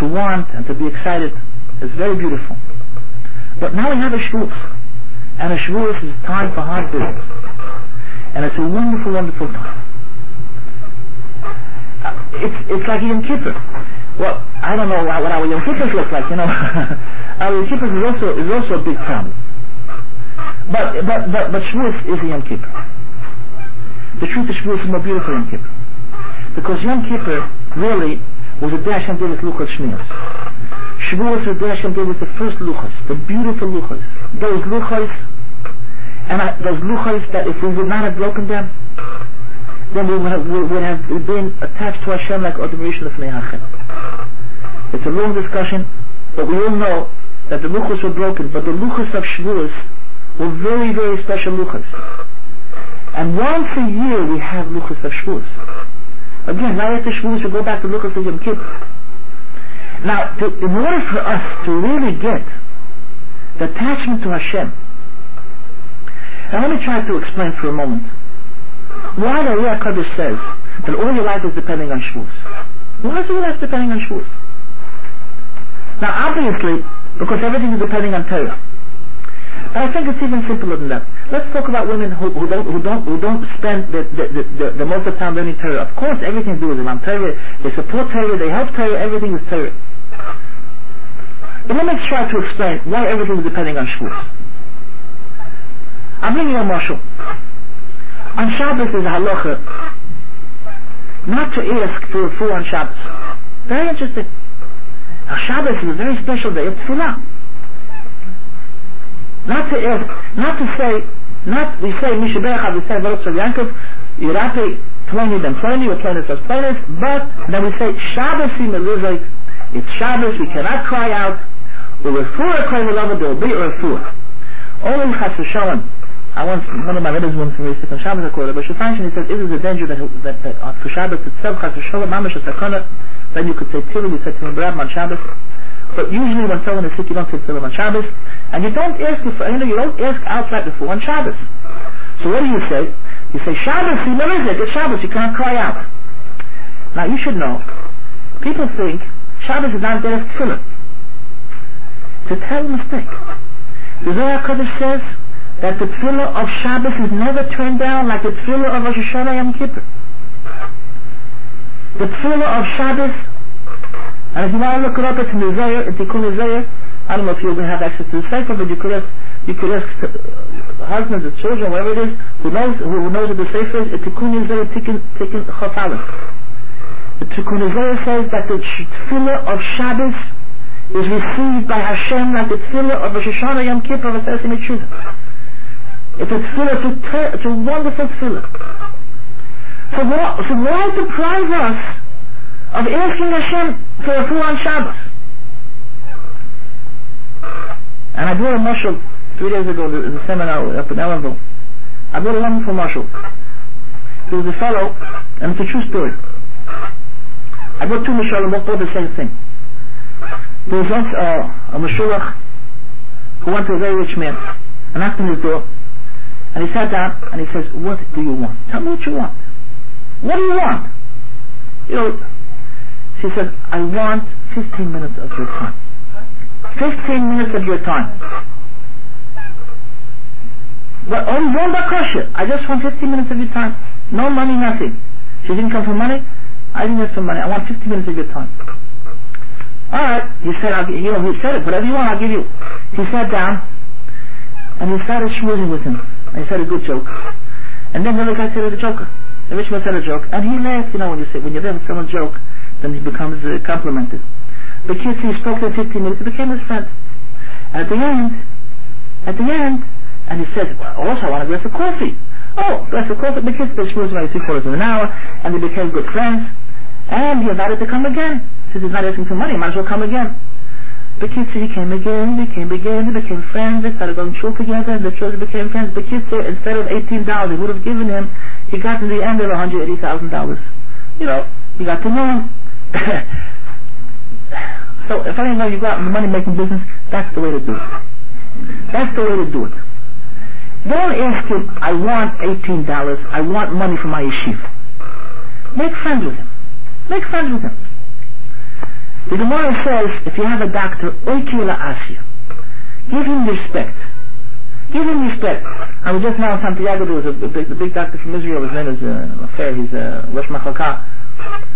To want and to be excited is very beautiful. But now we have a Shavuos. And a Shavuos is time for hard business. And it's a wonderful, wonderful time Uh, it's it's like Yom Kippur. Well, I don't know what, our Yom Kippurs look like. You know, our Yom Kippur is also is also a big problem. But but but but is a Yom Kippur. The truth is Shavuos is more beautiful Yom Kippur because Yom Kippur really was a day Hashem did with Luchos Shniyos. Shavuos a day Hashem did with the first Luchos, the beautiful Luchos. Those Luchos, and I, those Luchos that if we would not have broken them, then we would have, would have been attached to Hashem like of Hachem. It's a long discussion, but we all know that the luchos were broken, but the luchos of Shavuos were very, very special luchos. And once a year we have luchos of Shavuos. Again, right after Shavuos we go back to luchos of Yom Kippur. Now, to, in order for us to really get the attachment to Hashem, and let me try to explain for a moment why the Ruach Kodesh says that all your life is depending on Shavuos. Why is all life depending on Shavuos? Now, obviously, because everything is depending on Torah. But I think it's even simpler than that. Let's talk about women who, who don't who don't who don't spend the the, the, the, the most of the time learning Torah. Of course, everything to do with them. Torah. They support Torah. They help Torah. Everything is Torah. But let me try to explain why everything is depending on Shavuos. I'm bringing a mashal. On Shabbos is a halacha not to ask for a fool on Shabbos. Very interesting. Now Shabbos is a very special day of tefillah. Not to ask, not to say, not, we say, Mishabecha, we say, Baruch Shal Yankov, Yirape, Pliny then Pliny, or Pliny says Pliny, but then we say, Shabbos the it's Shabbos, we cannot cry out, or refuah cry beloved, there will be a refuah. Only Chas Shalom, I once, one of my brothers once very sick on Shabbos, quoted, but Shulchan he says, it is a danger that, that, that uh, for Shabbos itself, Chas Shalom, Mamash, Sakana, then you could say Tzilim, you say Tzilim Brab on Shabbos. But usually when someone is sick, you don't say Tzilim on Shabbos. And you don't ask, for, you know, you don't ask outright before on Shabbos. So what do you say? You say, Shabbos, you know, it's Shabbos, you can't cry out. Now you should know, people think Shabbos is not there as Tzilim. It's a terrible mistake. The Zohar Kodesh says that the tefillah of Shabbos is never turned down like the tefillah of Rosh Hashanah Yom Kippur the tefillah of Shabbos, and if you want to look it up, it's in the Zohar, it's Tikkun Zohar. I don't know if to have access to the Sefer, but you could ask, you could ask husbands or children, whatever it is, who knows, who, knows what the Sefer is, it's Tikkun Zohar, Tikkun, Chaf The Tikkun Zohar says that the tefillah of Shabbos is received by Hashem like the tefillah of Rosh Hashanah Yom Kippur of Asesim It's a tefillah, it's a, it's a wonderful tefillah. So why, so why deprive us of asking Hashem for a fool on Shabbos? And I brought a marshal three days ago, in a seminar up in Ellenville. I brought a wonderful marshal. He was a fellow, and it's a true story. I brought two Mashalim, both both the same thing. There was once uh, a Mashulach who went to a very rich man and knocked on his door. And he sat down and he says, What do you want? Tell me what you want. What do you want? You know, she said, I want 15 minutes of your time. 15 minutes of your time. But on one bakasha, I just want 15 minutes of your time. No money, nothing. She didn't come for money. I didn't ask for money. I want 15 minutes of your time. Alright, he said, I'll, you know, he said it, whatever you want, I'll give you. He sat down, and he started schmoozing with him. And he said a good joke. And then the other guy said, a joker. The rich man said a joke, and he laughed. You know, when you say when you're there with someone's joke, then he becomes uh, complimented. The kid, he spoke for 15 minutes. He became his friend. At the end, at the end, and he said, well, also I want a glass of coffee. Oh, glass of coffee. The kids they schmoozed like three quarters of an hour, and they became good friends. And he invited to come again. Since he's not asking for money, might as well come again. The kids became again, became again, they became friends, they started going to school together, and the children became friends. The kids instead of $18 he would have given him, he got to the end of $180,000. You know, he got to know so if I know you got in the money making business, that's the way to do it. That's the way to do it. Don't ask him, I want $18, I want money for my yeshiva. Make friends with him. Make friends with him. The Gemara says, if you have a doctor, Oikila Asya, give him respect. Give him respect. I was just now in Santiago, there was a, a, big, big doctor from Israel, his name is uh, Fair, he's uh, Rosh Machalka.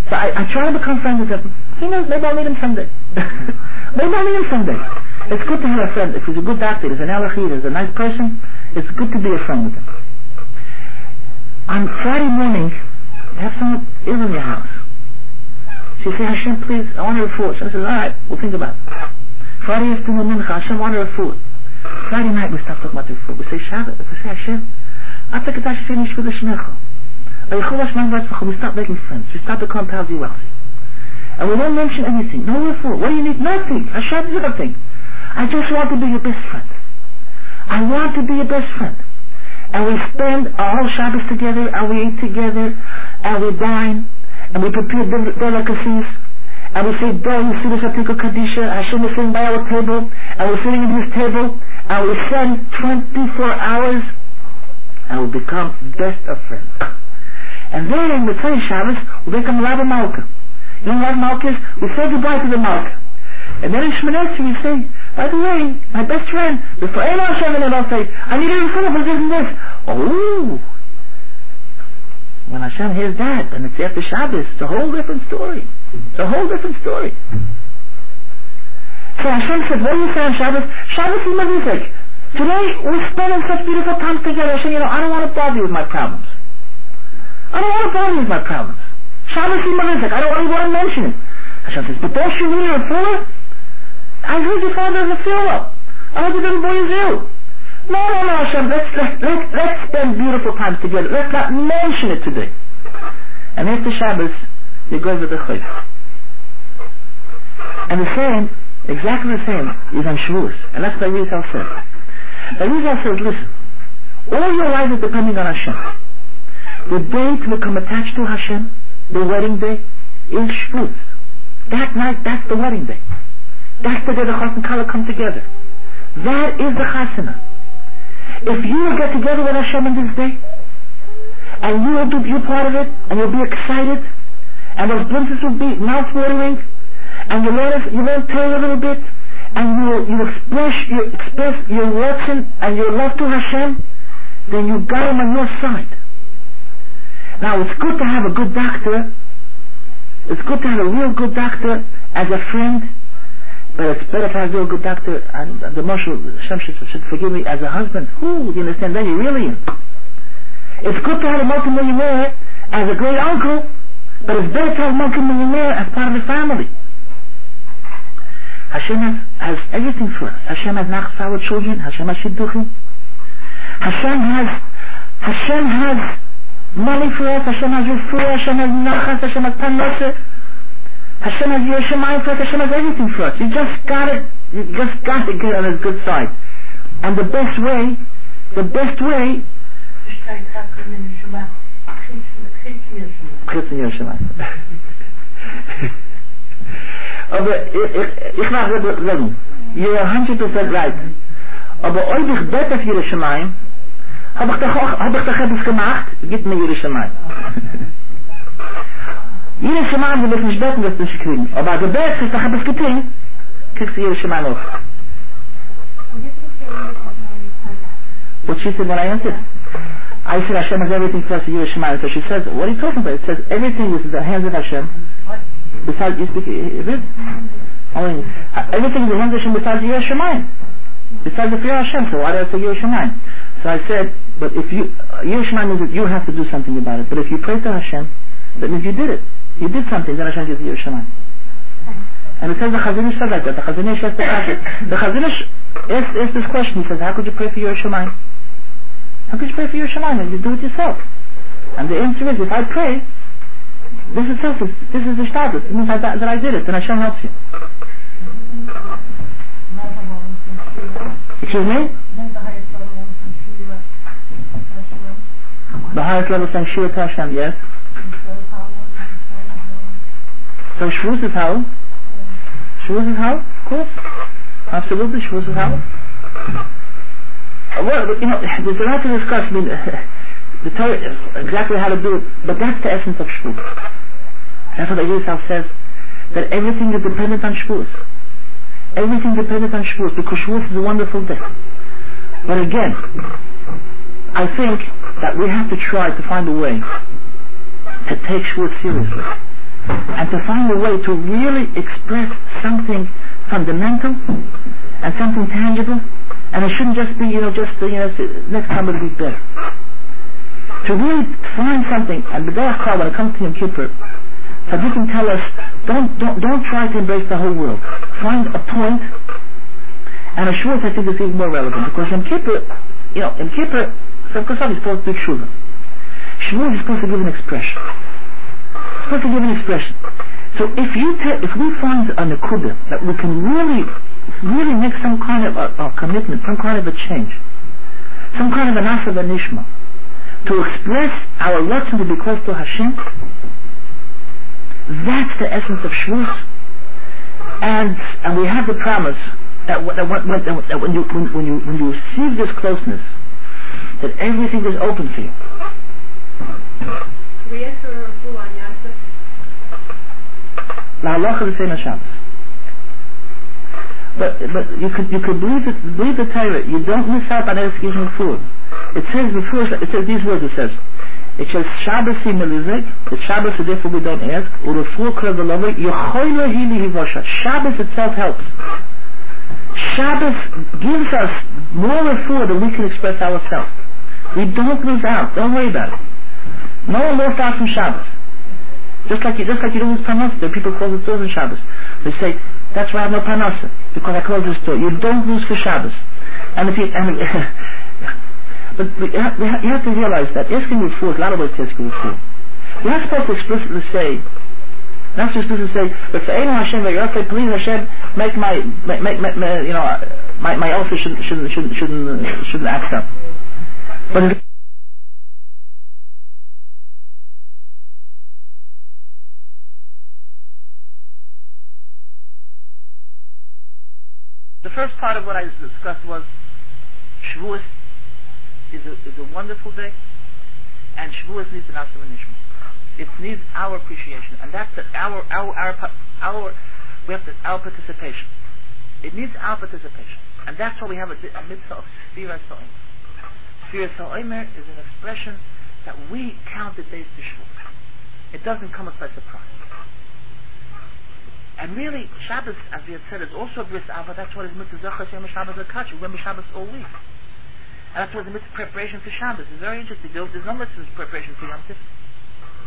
So I, I try to become friends with him. Who knows, maybe I'll meet him someday. maybe I'll meet him someday. It's good to have a friend. If he's a good doctor, he's an alachi, he's a nice person, it's good to be a friend with him. On Friday morning, have someone ill in your house. She said, Hashem, please, I want a refuah. Hashem says, all right, we'll think about it. Friday afternoon, mincha, Hashem, I want a refuah. Friday night, we start talking about refuah. We say, Shabbat, we uh, say, Hashem, I take a dash of finish for the shnecha. We start making friends. We start becoming pals wealthy. And we don't mention anything. No refuah. What do you need? Nothing. Hashem, nothing. I just want to be your best friend. I want to be your best friend. And we spend our whole Shabbos together, and we eat together, and we dine, and we prepare delicacies, and we say, "Do you see the Satika Kadisha? Hashem is sitting by our table, and we're sitting at his table, and we spend 24 hours, and we become best of friends. And then in the Tzai Shabbos, we become Rabbi Malka. You know what Malka is? We say goodbye to the Malka. And then in Shemini we say, by the way, my best friend, Elo Hashem and I'll say, I need a refill for this and this. Oh, when Hashem hears that, and it's after Shabbos, it's a whole different story. It's a whole different story. So Hashem said, what do you say on Shabbos? Shabbos is music. Today, we're spending such beautiful times together. Hashem, you know, I don't want to bother you with my problems. I don't want to bother you with my problems. Shabbos is music. I don't want to mention it. Hashem says, but don't you need a fuller? I heard your father has a funeral. I hope it doesn't bore you. No, no, no, Hashem, let's, let's, let's, let's spend beautiful times together. Let's not mention it today. And after Shabbos, you go with the chayv. And the same Exactly the same is on Shavuos. And that's what Rizal said. The Rizal says, listen, all your life is depending on Hashem. The day to become attached to Hashem, the wedding day, is Shavuos. That night, that's the wedding day. That's the day the Chassan Kala come together. That is the Chasana. If you will get together with Hashem on this day, and you will do your part of it, and you'll be excited, and those glimpses will be mouth-watering, and you learn, you learn Torah a little bit, and you, you express, you express your watching and your love to Hashem, then you got him on your side. Now it's good to have a good doctor, it's good to have a real good doctor as a friend, but it's better to have a real good doctor, and the Marshal Hashem should, should forgive me, as a husband. Who, you understand, then you're really in. It's good to have a multimillionaire as a great uncle, but it's better to have a multimillionaire as part of the family. Hashem has, has everything for us. Hashem has for our children. Hashem has shidduchim. Hashem has, Hashem has money for us. Hashem has refuah. Hashem has nachas. Hashem has parnasa. Hashem has Yerushalayim for us. Hashem has everything for us. You just got it. You just got to get on his good side. And the best way, the best way. Aber ich, ich, ich mag das sagen. You're 100% right. Aber ob ich bete auf Yerushalayim, hab ich doch auch, hab ich doch etwas gemacht, gib mir Yerushalayim. Yerushalayim, du wirst nicht beten, wirst du nicht kriegen. Aber der Bett ist doch etwas getan, kriegst du Yerushalayim auch. What she said when I answered? I said Hashem has everything for us in Yerushalayim. So she says, what are you talking about? It says everything is in the hands of Hashem. besides you speak Hebrew? I mean, everything is in Hashem besides Yirah Shemayim. Besides the fear of Hashem, so why do I say Yirah Shemayim? So I said, but if you, Yirah Shemayim means that you have to do something about it. But if you pray to Hashem, that means you did it. You did something, then Hashem gives you Yirah Shemayim. And it says the Chazon Ish says like that. The Chazon Ish has to catch it. The Chazon Ish asks, asks this question. He says, how could you pray for Yirah Shemayim? How could you pray for Yirah Shemayim? You do it yourself. And the answer is, if I pray, this is selfish. This is the status. It means that, that I did it, and Hashem helps you. Excuse me? The highest level saying Shira to Hashem, yes. So Shavuos is how? Shavuos is how? Of course. Absolutely, Shavuos is how? Well, you know, there's a lot to discuss. I mean, the Torah, exactly how to do it, but that's the essence of Shavuos. That's what the Yisrael says, that everything is dependent on Shavuos. Everything dependent on Shavuos, because Shavuos is a wonderful day. But again, I think that we have to try to find a way to take Shavuos seriously. And to find a way to really express something fundamental and something tangible. And it shouldn't just be, you know, just, you know, next time it'll be better. To really find something, and the Derech when it comes to Yom Kippur, can tell us, don't, don't, don't try to embrace the whole world. Find a point, and a Shavuot I think is even more relevant, because in Kippur, you know, in Kippur, so Kosav is supposed to do Shuvah. Shavuot is supposed to give an expression. Supposed to give an expression. So if you if we find a Nakuda that we can really, really make some kind of a, a commitment, some kind of a change, some kind of an asa nishma, to express our lesson to be close to Hashem, that's the essence of Shavuos. And and we have the promise that, when, that, that when, you, when, when, you, when you receive this closeness, that everything is open for you. La halacha the same as Shabbos. But but you could you could believe believe the Torah. You don't miss out on execution of food. It says before it says these words. It says it says Shabbos melizek. It's Shabbos, so therefore we don't ask. Urefu kravelover. Yechoyle hili hivosha. Shabbos itself helps. Shabbos gives us more refuah than we can express ourselves. We don't lose out. Don't worry about it. No one lost out from Shabbos. Just like you, just like you don't lose panos. There are people who close the stores on Shabbos. They say, that's why I have no parnasa because I close the store. You don't lose for Shabbos. And if you, and, but, but you, have, you have to realize that asking a lot of ways to ask refuah. You're not supposed to explicitly say, not just to say, but for Eino Hashem, say, please Hashem, make my, make, make, make, you know, my, my shouldn't, shouldn't, shouldn't, shouldn't, shouldn't act up. But The first part of what I discussed was Shavuos is a, is a wonderful day, and Shavuos needs an Asim It needs our appreciation, and that's the, our, our, our, our, we have to, our participation. It needs our participation, and that's why we have a, a mitzvah of Sfira Sa'omer. Sfira Sa'omer is an expression that we count the days to Shavuos. It doesn't come as by surprise. And really, Shabbos, as we had said, is also a bris ava. That's what is mitzvah zachas yom Shabbos akachi. We remember Shabbos all week. And that's what the mitzvah preparation for Shabbos. It's very interesting. There's no mitzvah preparation for Yom Tif.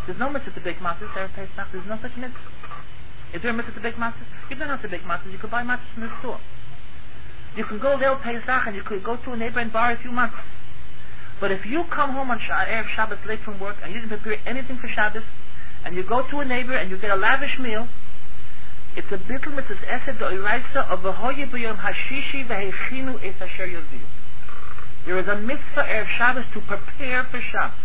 There's no mitzvah to bake matzahs. There's no such mitzvah. Is there a mitzvah to bake matzahs? You don't have to bake matzahs. You could buy matzahs in the store. You can go there Pesach and you could go to a neighbor and borrow a few matzahs. But if you come home on Erev Shabbos late from work and you didn't prepare anything for Shabbos, and you go to a neighbor and you get a lavish meal, it's a bittul mitzvah esed doiraisa of v'hoye b'yom hashishi v'heichinu es asher yoziu. There is a mitzvah of Shabbos to prepare for Shabbos.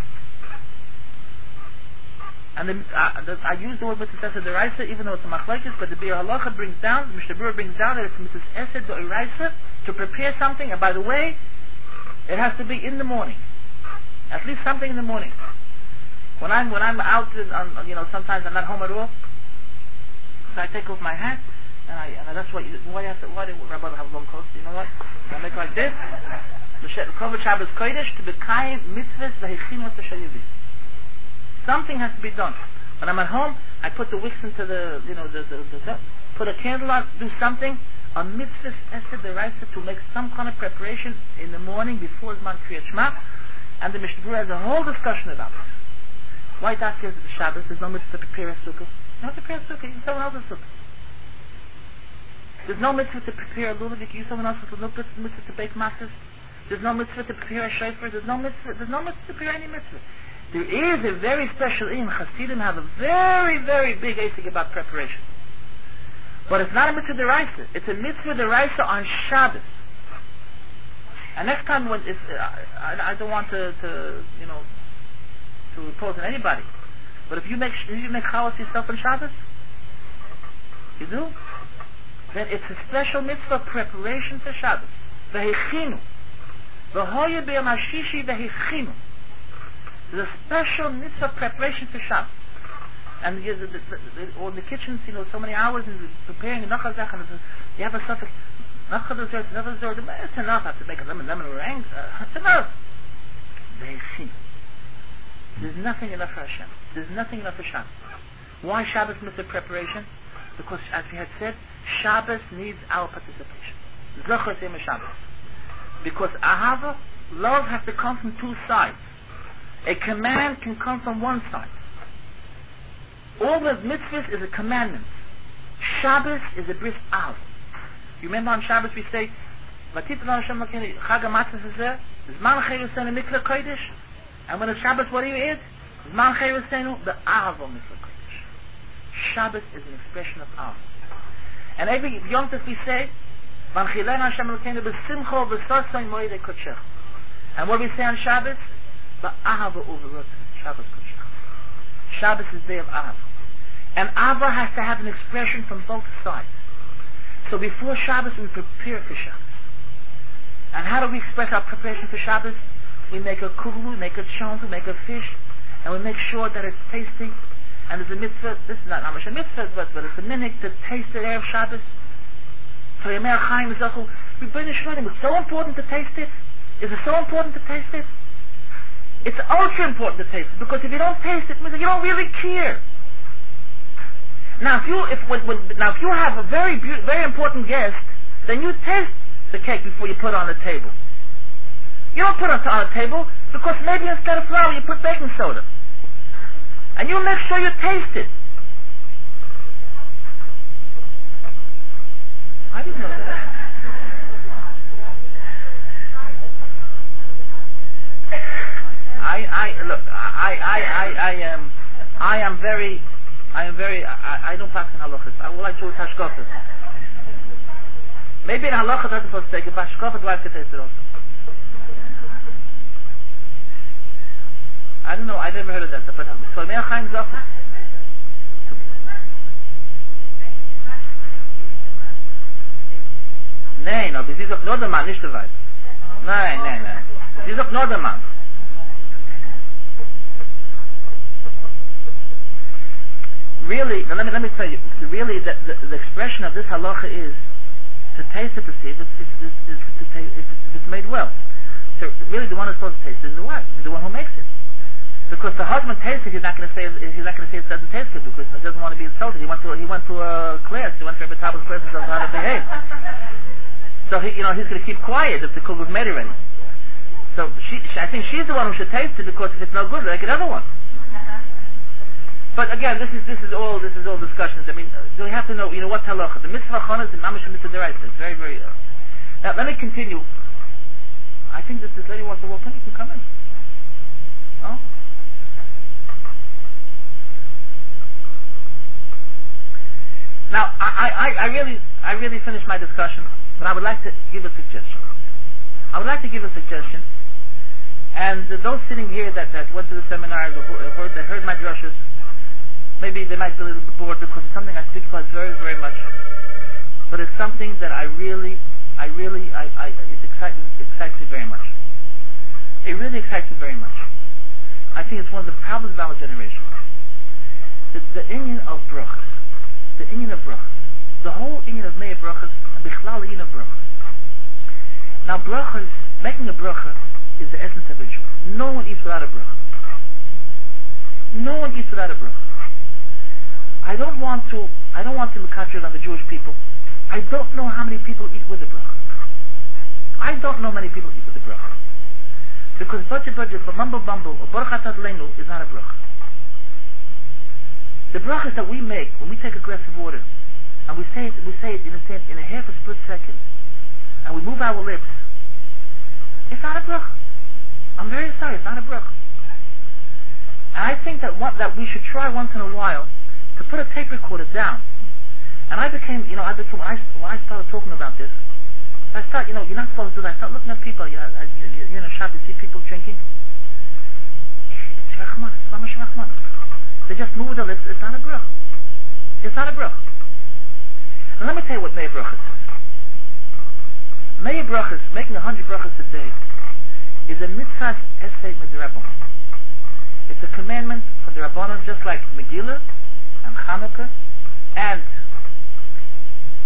And the, uh, the, I use the word mitzvah esed doiraisa even though it's a machlekes, but the Biur Halacha brings down, the Mishnah brings down that it's mitzvah esed doiraisa to prepare something, and by the way, it has to be in the morning. At least something in the morning. When I'm when I'm out, on, you know, sometimes I'm not home at all. So I take off my hat, and, I, and that's what you, why you have to, why do Rabbi have long coats? You know what? I make like this. The Kovet Shabbos Kodesh to be kaim mitzvahs v'hechinot v'shayivi. Something has to be done. When I'm at home, I put the wicks into the, you know, the, the, the, the put a candle on, do something. A mitzvah esed deraisa to make some kind of preparation in the morning before Zman Kriyat Shema. And the Mishnah has a whole discussion about this. Why that is the Shabbos? There's no mitzvah to prepare a sukkah. To prepare a sukkah. You someone else's sukkah. There's no mitzvah to prepare a lulav. You use someone else's no mitzvah to bake matzahs. There's no mitzvah to prepare a shofar. There's no mitzvah. There's no mitzvah to prepare any mitzvah. There is a very special in Hasidim have a very very big ethic about preparation. But it's not a mitzvah deraisa. It's a mitzvah deraisa on Shabbos. And next time when it's, uh, I, I don't want to, to you know to impose on anybody. But if you make if you make chalas yourself on Shabbos, you do, then it's a special mitzvah preparation for Shabbos. Vehechinu. V'hoye b'yom hashishi vehechinu. There's a special mitzvah preparation for Shabbos. And the, the, the, the, or in the kitchens, you know, so many hours in preparing a nachazach, and you have a suffix, another dessert, it's enough, I have to make a lemon, lemon meringue, uh, it's enough. Vehechinu. There's nothing enough for Hashem. There's nothing enough for. Why Shabbos mitzvah preparation? Because, as we had said, Shabbos needs our participation. Zachar Shabbos. Because ahava, love has to come from two sides. A command can come from one side. All the mitzvahs is a commandment. Shabbos is a bris av. You remember on Shabbos we say, Vatit Hashem Chag HaMatzah is there, Zman Chayusenu Mikra Kodesh, and when it's Shabbos, what do you eat? Zman Cheirusenu, the Mitzvah Kodesh. Shabbos is an expression of Ahava. And every Yom Tov we say, Van Chilen Hashem Elokeinu b'simcho v'sosay moedei kodshech. And what we say on Shabbos? Ba'ahava uverot Shabbos kodshech. Shabbos is day of Ahava. And Ahava has to have an expression from both sides. So before Shabbos, we prepare for Shabbos. And how do we express our preparation for Shabbos? We make a kugel, we make a chont, we make a fish, and we make sure that it's tasty. And there's a mitzvah, this is not Amish a mitzvah, but, but it's a minute to taste it Erev Shabbos. So Yemer Chaim Zachu, we bring it's so important to taste it. Is it so important to taste it? It's ultra important to taste it, because if you don't taste it, you don't really care. Now, if you if when, when, now if you have a very very important guest, then you taste the cake before you put it on the table. You don't put it on the table because maybe instead of flour you put baking soda, and you make sure you taste it. I didn't know that. I I look I I I I am I am very I am very, I, I don't pass in halachas. I would like to hashkafas. Maybe in halachas supposed to take it, but hashkafas do I have to taste it also? I don't know, I never heard of that. But so mehr Chaim Zachen. Nein, aber sie sagt nur der Mann, nicht der Weib. Nein, nein, nein. Sie sagt nur der Mann. really, let me, let me tell you, really the, the, the expression of this halacha is to taste it to see if it's, if it's, if it's, if it's made well. So really the one who's supposed to taste it is the wife, the one who makes it. Because the husband tastes it, he's not going to say he's not going to say it doesn't taste good because he doesn't want to be insulted. He went to he went to a class, he went to a Tabba's class of how to behave. So he, you know, he's going to keep quiet if the cook was made already. So she, she, I think she's the one who should taste it because if it's no good, like another one. But again, this is this is all this is all discussions. I mean, so we have to know, you know, what halacha. The mitzvah is the mamish mitzvah deraisa. It's very very. Uh, now let me continue. I think that this lady wants to walk in. You can come in. Oh. Now I, I, I really I really finished my discussion, but I would like to give a suggestion. I would like to give a suggestion, and those sitting here that, that went to the seminars or heard that heard my drushes maybe they might be a little bit bored because it's something I speak about very, very much. But it's something that I really, I really, I, I it excites, it excites me very much. It really excites me very much. I think it's one of the problems of our generation. The, the Indian of brachas, the Indian of brachas, the whole Indian of Meah brachas, Bichlal Indian of brachas. Now brachas, making a bracha is the essence of a Jew. No one eats without a bracha. No one eats without a bracha. I don't want to, I don't want to mekatrit on the Jewish people. I don't know how many people eat with a bracha. I don't know many people eat with a bracha. Because budget budget, but mumble bumble, or lenu is not a bracha. The brachas that we make when we take a glass of water, and we say it, we say it in a, in a half a split second, and we move our lips, it's not a bracha. I'm very sorry, it's not a bracha. And I think that what, that we should try once in a while to put a tape recorder down. And I became, you know, I became, when I, when I started talking about this, I start, you know, you're not supposed to do that. I start looking at people, you know, you're in a shop, you see people drinking. It's Rahman, it's Mamash Rahman. They just move their lips, it's not a bruch. It's not a bruch. And let me tell you what Meah Brachas is. Meah Brachas, making a hundred brachas a day, is a mitzvah estate midrabon. It's a commandment from the Rabbanon, just like Megillah and Hanukkah and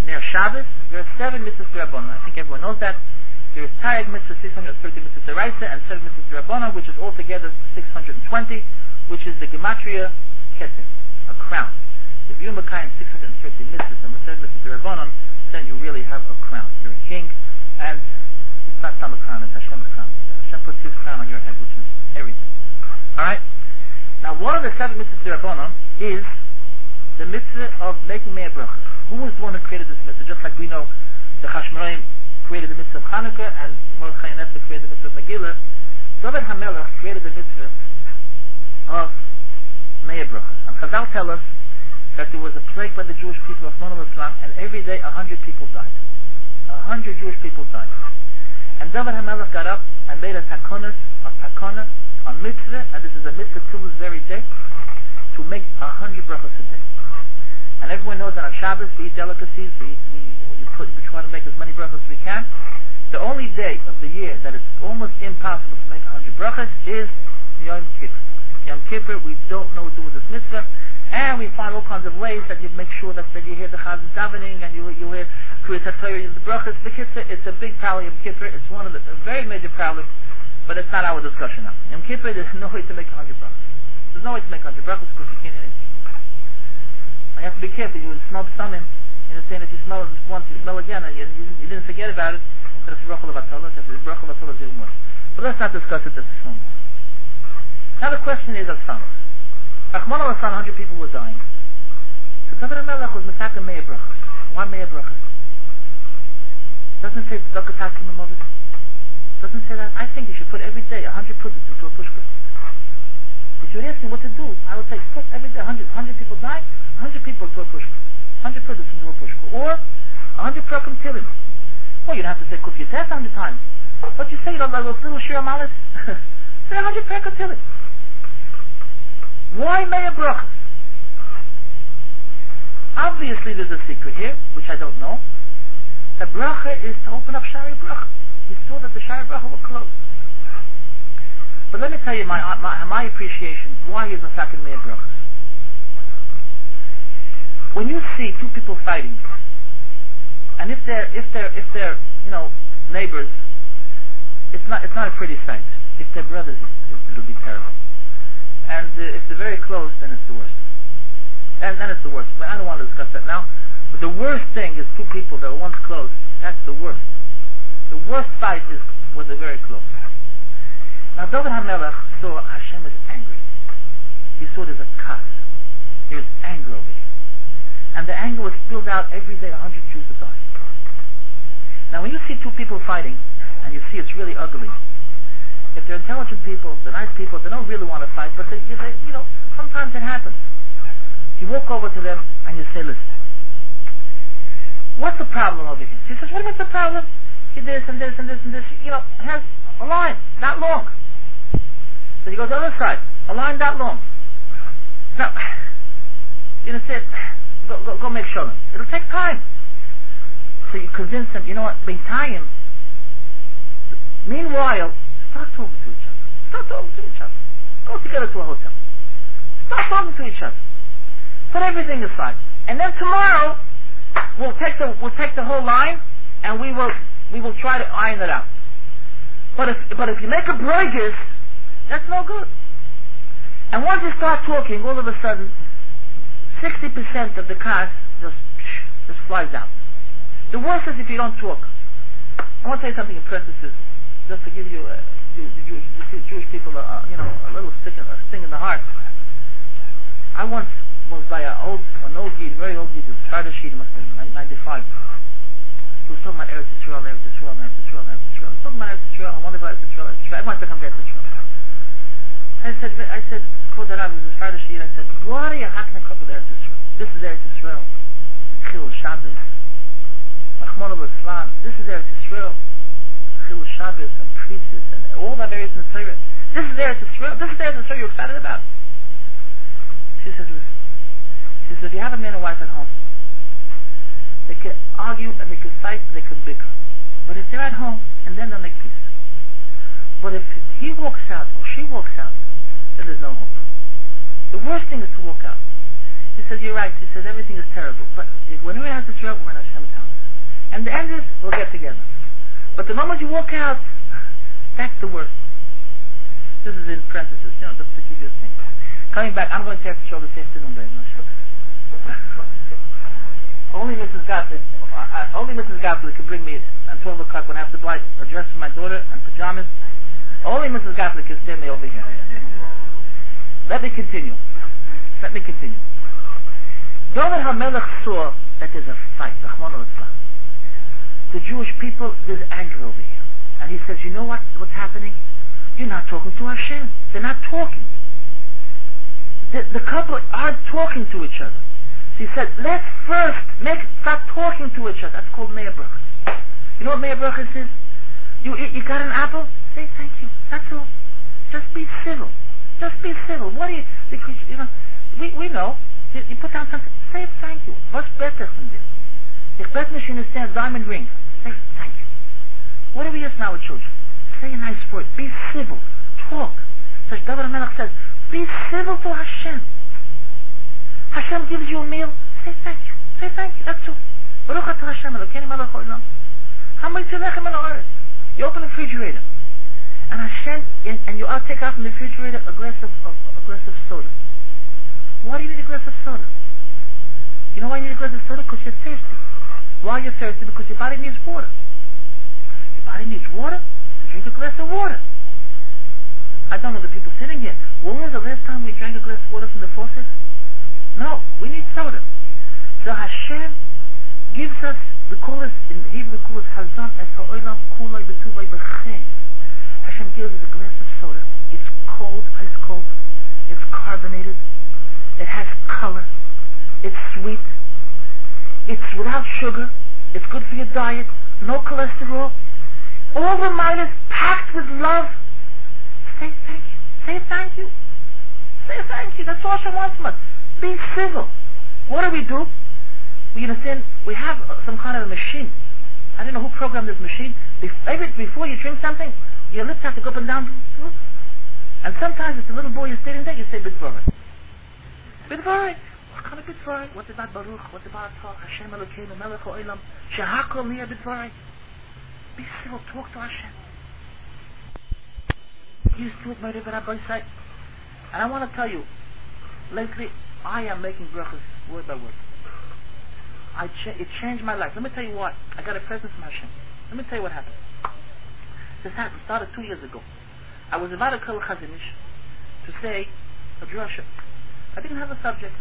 Ner Shabbos, there are seven mitzvahs Rabbanon. I think everyone knows that. There is Taryag mitzvah 630 mitzvahs Deraisa and seven mitzvahs Rabbanon, which is altogether 620, which is the gematria ketem, a crown. If you Makayim 630 mitzvahs and seven mitzvahs Rabbanon, then you really have a crown. You're a king, and it's not some crown, it's Hashem's crown. Hashem puts his crown on your head, which is everything. Alright? Now, one of the seven mitzvahs Rabbanon is the mitzvah of making Brachas. Who was the one who created this mitzvah? Just like we know the Chashmonaim created the mitzvah of Hanukkah and Mordechai and Esther created the mitzvah of Megillah. David HaMelech created the mitzvah of Meah Brachas. And Chazal tell us that there was a plague by the Jewish people of Mono Islam and every day a hundred people died. A hundred Jewish people died. And David HaMelech got up and made a takonas, a takona, a mitzvah, and this is a mitzvah till this very day, to make a hundred brachas a day. And everyone knows that on Shabbos we eat delicacies. We, we, we, put, we try to make as many brachas as we can. The only day of the year that it's almost impossible to make a hundred brachas is Yom Kippur. Yom Kippur, we don't know what to do with this mitzvah, and we find all kinds of ways that you make sure that, that you hear the Chazan davening and you, you hear Kriyat HaTorah, the brachas. It's a big problem, Yom Kippur. It's one of the very major problems, but it's not our discussion now. Yom Kippur, there's no way to make a hundred brachas. There's no way to make hundred brachas because you can't anything. You have to be careful. You smell stomach. You know, saying if you smell it once, you smell again, and you, you, you didn't forget about it. But it's bracha levatala. It's bracha levatala zilmur. But let's not discuss it this moment. Now the question is as follows. Achman al 100 people were dying. So David HaMelech was Mesaka Meah brachas. Why Meah brachas? Doesn't say Tzedakah Takim Doesn't say that. I think you should put every day 100 putters into a pushka. If you're asking what to do, I would say put every day 100, 100 people die, 100 people to a pushka. 100 putters into a pushka. Or 100 prokum tilim. Well, you don't have to say kuf yitef 100 times. But you say it on those little shir malas. say 100 prokum tilim. Why Meah brachas? Obviously there's a secret here, which I don't know. The bracha is to open up Shari Bracha. He saw that the Shari Bracha were closed. But let me tell you my, my, my appreciation. Why is a second Meah Brachas? When you see two people fighting, and if they're if they're if they're you know neighbors, it's not it's not a pretty sight. If they're brothers, it, it'll be terrible. And uh, if they're very close, then it's the worst. And then it's the worst. But I don't want to discuss that now. But the worst thing is two people that are once close. That's the worst. The worst fight is when they're very close. Now David HaMelech saw Hashem is angry. He saw there's a cuss. There's anger over here. And the anger was spilled out every day, a hundred Jews are dying. Now when you see two people fighting, and you see it's really ugly, if they're intelligent people, they're nice people, they don't really want to fight, but they, they, you know, sometimes it happens. You walk over to them and you say, listen, what's the problem over here? She says, what about the problem? He this and this and this and this. You know, has a line, that long. So you go to the other side, a line that long. Now, you know, say, go, go, go make shalom. It'll take time. So you convince them, you know what, time. Meanwhile, start talking to each other. Start talking to each other. Go together to a hotel. Start talking to each other. Put everything aside. And then tomorrow, we'll take the, we'll take the whole line, and we will, we will try to iron it out. But if, but if you make a breakers, that's no good. And once you start talking, all of a sudden, 60% of the cast just, just flies out. The worst is if you don't talk. I want to say something in parentheses, just to give you, uh, you, you, you Jewish people, uh, you know, a little stick a sting in the heart. I once was by an old, an old Yid, very old Yid, Friday Sheet, must have been 95. He was talking about Eretz Yisrael, Eretz Yisrael, Eretz Yisrael, Eretz Yisrael. He was talking about Eretz Yisrael, I wonder if Eretz Yisrael, Eretz Yisrael. Everyone wants to come to Eretz Yisrael. I said, I said, quote out, it was Friday Sheet, I said, what are you hacking a couple of Eretz Yisrael? This is Eretz Yisrael. Chil Shabbos. Rachmana Islam. This is Eretz Yisrael. Chil Shabbos and Priestess and all that areas in the Torah. This is Eretz Yisrael. This is Eretz Yisrael you're excited about. She says, listen. She says, if you have a man and wife at home, they can argue and they can fight and they can bicker. But if they're at home, and then they'll make peace. But if he walks out or she walks out, then there's no hope. The worst thing is to walk out. He says, you're right. He says, everything is terrible. But when we're out Israel, we're in Hashem's house. And the end is, we'll get together. But the moment you walk out, that's the worst. This is in parentheses, you know, just to give you a thing. Coming back, I'm going to have to show this afternoon, baby. Only Mrs. Gottlieb, uh, only Mrs. Gottlieb can bring me at 12 o'clock when I have to buy a dress for my daughter and pajamas. Only Mrs. Gottlieb can stand me over here. Let me continue. Let me continue. David HaMelech saw that there's a fight, the Jewish people, there's anger over here. And he says, you know what, what's happening? You're not talking to Hashem. They're not talking. The, the couple aren't talking to each other. He said, let's first make stop talking to each other. That's called Meir You know what Meir is? You, you got an apple? Say thank you. That's all. Just be civil. Just be civil. What do you? Because you know, we we know You, you put down something, say thank you. What's better than this? Ich bet mich understand diamond ring. Say thank you. What do we ask now with children? Say a nice word. Be civil. Talk. Such David Melech says, be civil to Hashem. Hashem gives you a meal. Say thank you. Say thank you. That's all. Baruch atah Hashem Elokeinu melech haolam. Hamaytzu lechem el haaretz. You open the refrigerator. And Hashem, and, you to take out from the refrigerator a glass of, of, aggressive soda. Why do you need aggressive soda? You know why you need aggressive soda? Because you're thirsty. Why are you thirsty? Because your body needs water. Your body needs water to drink a glass of water. I don't know the people sitting here. When was the last time we drank a glass of water from the faucet? No, we need soda. So Hashem gives us, we call this, in Hebrew we call it Hazan es ha'olam kulay betuvay b'chem. Hashem gives us a glass of soda. It's cold, ice cold. It's carbonated. It has color. It's sweet. It's without sugar. It's good for your diet. No cholesterol. All the minus packed with love. Say thank you. Say thank you. Say thank you. That's all she wants from us. Be civil. What do we do? We understand we have some kind of a machine. I don't know who programmed this machine. Before you drink something, your lips have to go up and down. And sometimes it's a little boy you're sitting there, you say Bidvorit. Bidvorit. What kind of Bidvorit? What's about Baruch? What's about Hashem Elokeinu Melech Olam? Shehakol Nia Bidvorit. Be civil, talk to Hashem. He used to my Rebbe Rabbi say, and I want to tell you, lately I am making brachas word by word. I cha- it changed my life. Let me tell you what. I got a present from Hashem. Let me tell you what happened. This happened started two years ago. I was about to call Chazinish to say a drasha. I didn't have a subject.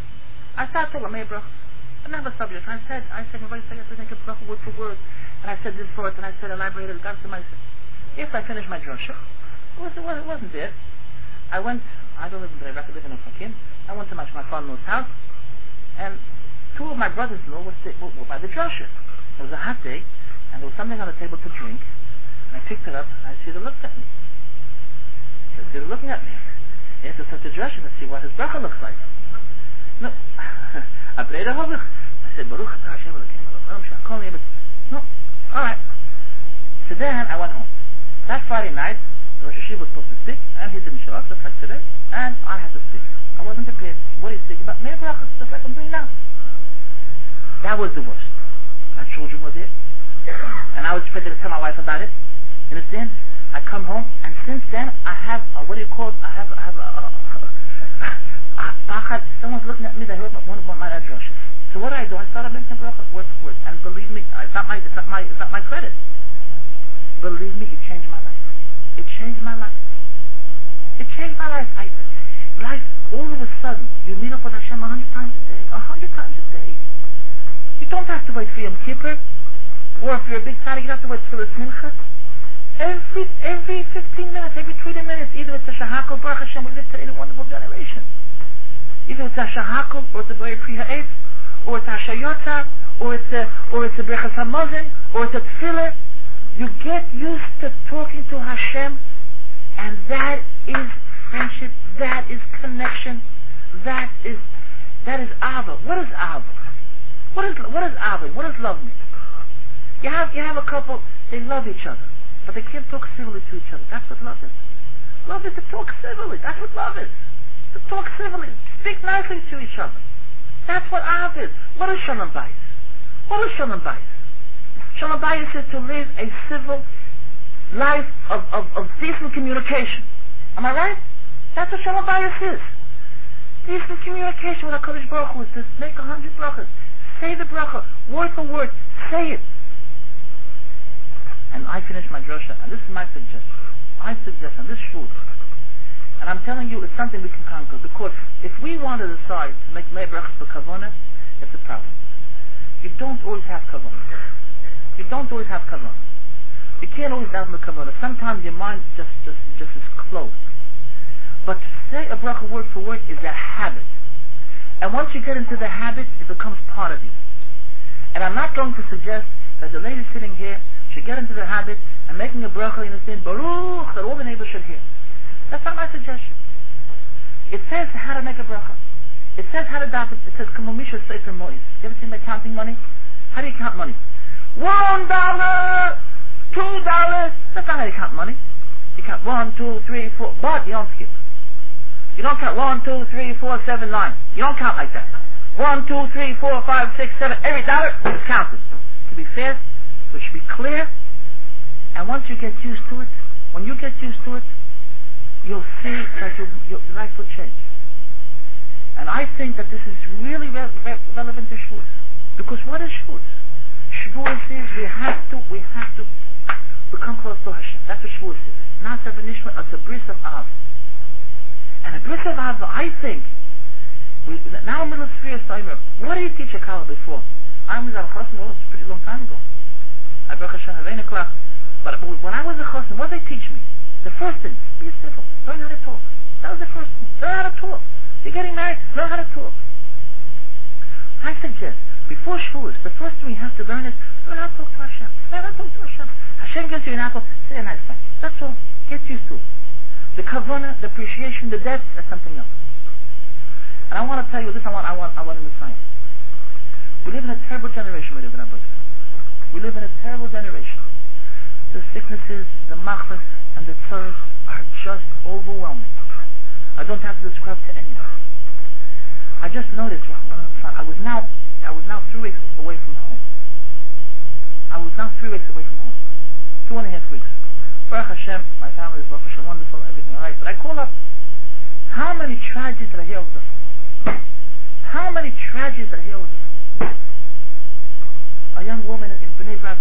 I started telling my brach. I didn't have a subject. I said, I said, everybody said, I said, I bracha word for word. And I said this for it, and I said, elaborated, got to my If I finished my drasha, it, was, it wasn't there. I went, I don't live in Bnei Brak, I live in Ofakim. I went to my, my father-in-law's house, and two of my brothers-in-law were, sit, were, were by the drasha. It was a hot day, and there was something on the table to drink, and I picked it up, and I see they looked at me. They were looking at me. He has to set the drasha to see what his bracha looks like. No. I prayed a hovich. I said, Baruch atah Hashem Elokeinu melech haolam she'akol No. All right. So then I went home. That Friday night, Rosh Yeshiva was supposed to speak, and he didn't show up, just like today, and I had to speak. I wasn't prepared. What are you speaking about? Mere brachas, just like I'm doing now. That was the worst. My children was it. And I was expected to tell my wife about it. You understand? I come home, and since then, I have, a, what do you call it? I have, I have a, a, a, a someone's looking at me, they heard one of my addresses. So what do I do? I started making bracha word for word. And believe me, it's not my, it's not my, it's not my credit. Believe me, it changed my life. It changed my life. It changed my life. I, life, all of a sudden, you meet up with Hashem a hundred times a day. A hundred times a day. You don't have to wait for Yom Kippur. Or if you're a big tzaddik, you don't have to wait for the Mincha. Every, every 15 minutes, every 20 minutes, either it's a Shehakol, Baruch Hashem, we live today in a wonderful generation. Either it's a Shehakol, or it's a Borei Pri Ha'etz, or it's a Hashayotah, or it's a, or it's a Brechas or it's a Tefillah. You get used to talking to Hashem, and that is friendship, that is connection, that is, that is Ava. What is Ava? What is, what is Ava? What does love mean? You have, you have a couple, they love each other, but they can't talk civilly to each other. That's what love is. Love is to talk civilly. That's what love is. To talk civilly. Speak nicely to each other. That's what Av is. What is Shalom Bayis? What is Shalom Bayis? Shalom Bayis is to live a civil life of, of, of decent communication. Am I right? That's what Shalom Bayis is. Decent communication with HaKadosh Baruch Hu is to make a hundred brachas. Say the bracha, word for word. Say it. And I finish my drasha, and this is my suggestion. I suggest on this should, and I'm telling you, it's something we can conquer. Because if we want to decide to make May brachas for kavona, it's a problem. You don't always have kavona. You don't always have kavona. You can't always have the kavona. Sometimes your mind just just just is closed. But to say a bracha word for word is a habit. And once you get into the habit, it becomes part of you. And I'm not going to suggest that the lady sitting here should get into the habit and making a bracha, you understand, Baruch, that all the neighbors should hear. That's not my suggestion. It says how to make a bracha. It says how to daven. It It says Kamamisha Sefer Mois. You ever seen by counting money? How do you count money? One dollar, two dollars. That's not how you count money. You count one, two, three, four. But you don't skip. You don't count one, two, three, four, seven, nine. You don't count like that. One, two, three, four, five, six, seven. Every dollar is counted. To be fair, it should be clear. And once you get used to it, when you get used to it, you'll see that your, your life will change. And I think that this is really re- re- relevant to Shavuos. Because what is Shavuos? Shavuos is we have to, we have to become close to Hashem. That's what Shavuos is. Not a Nishma, it's a bris of Av. And a bris of Av, I think, we, now in the sphere Seimer. What did you teach a Kala before? I was at a Chosn, a pretty long time ago. I broke Hashem, But when I was a Chosn, what did they teach me? The first thing, be civil. Learn how to talk. That was the first thing. Learn how to talk. You're getting married, learn how to talk. I suggest, before Shavuos, the first thing you have to learn is learn how to talk to Hashem. Learn how to talk to Hashem. Hashem gives you an apple, say a nice thing. That's all. Get used to it. The kavana, the appreciation, the depth, that's something else. And I want to tell you this, I want, I want, I want to science. We live in a terrible generation, my dear We live in a terrible generation. The sicknesses, the machlas, and the tzars are just overwhelming. I don't have to describe to anybody. I just noticed I was now I was now three weeks away from home. I was now three weeks away from home. Two and a half weeks. Baruch Hashem, my family is Baruch Hashem, wonderful, everything alright. But I call up how many tragedies did I hear over the phone? How many tragedies did I hear over the phone? A young woman in Bnei Brak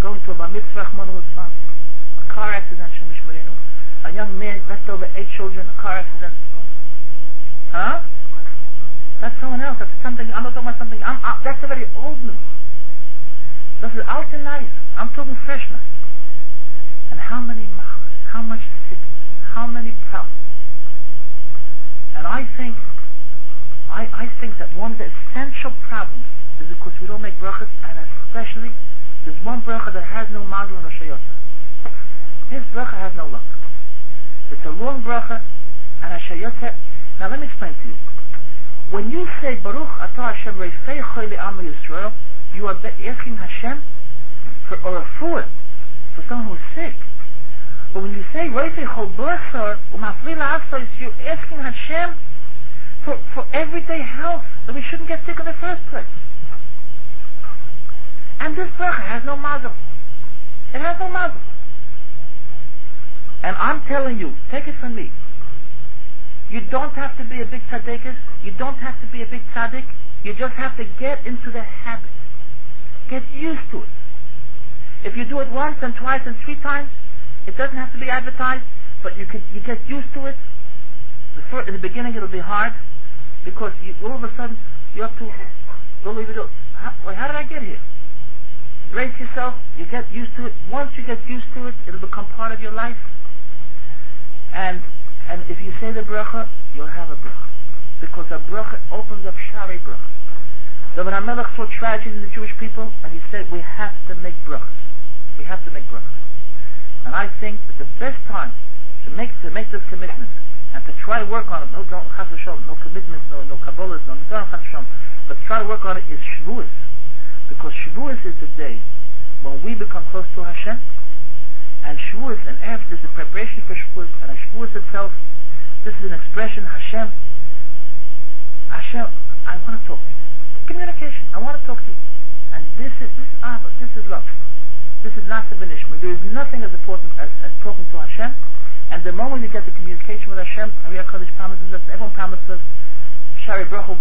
going to a bar mitzvah, a car accident, Shemish Marino a young man left over eight children a car accident. Huh? That's someone else. That's something. I'm not talking about something. I'm, that's already old news. This is out and nice. I'm talking freshness. And how many miles? How much sickness? How many problems? And I think, I, I think that one of the essential problems is because we don't make brachas, and especially there's one bracha that has no mazel and a His bracha has no luck. It's a long bracha and a shayoteh. Now let me explain to you. When you say Baruch Atah Hashem Reifei Choy Am Yisrael, you are asking Hashem for or a fool for someone who's sick. But when you say Reifei Chol Blesser Umafli La'asos, you're asking Hashem for, for everyday health, that we shouldn't get sick in the first place. And this bracha has no mazel. It has no mazel. And I'm telling you, take it from me. You don't have to be a big tzaddikus. You don't have to be a big tzaddik. You just have to get into the habit. Get used to it. If you do it once and twice and three times, it doesn't have to be advertised, but you can you get used to it. Before, in the beginning, it'll be hard because you, all of a sudden you have to believe it. How, how did I get here? Brace yourself. You get used to it. Once you get used to it, it'll become part of your life. And and if you say the bracha, you'll have a bracha. Because a bracha opens up Shari bracha. David HaMelech saw tragedy in the Jewish people, and he said, we have to make brachas. We have to make brachas. And I think that the best time to make to make this commitment and to try to work on it, no, no, no commitments, no, no kabbalas, no, no, but try to work on it is Shavuos. Because Shavuos is the day when we become close to Hashem, and Shavuos, and after is the preparation for Shavuos, and Shavuos itself, this is an expression, Hashem, Hashem, I want to talk. Communication, I want to talk to you. And this is, this is Abba, this is love. This is not Ishma. There is nothing as important as, as talking to Hashem. And the moment you get the communication with Hashem, Ariya Kodesh promises us, everyone promises, Shari Brachel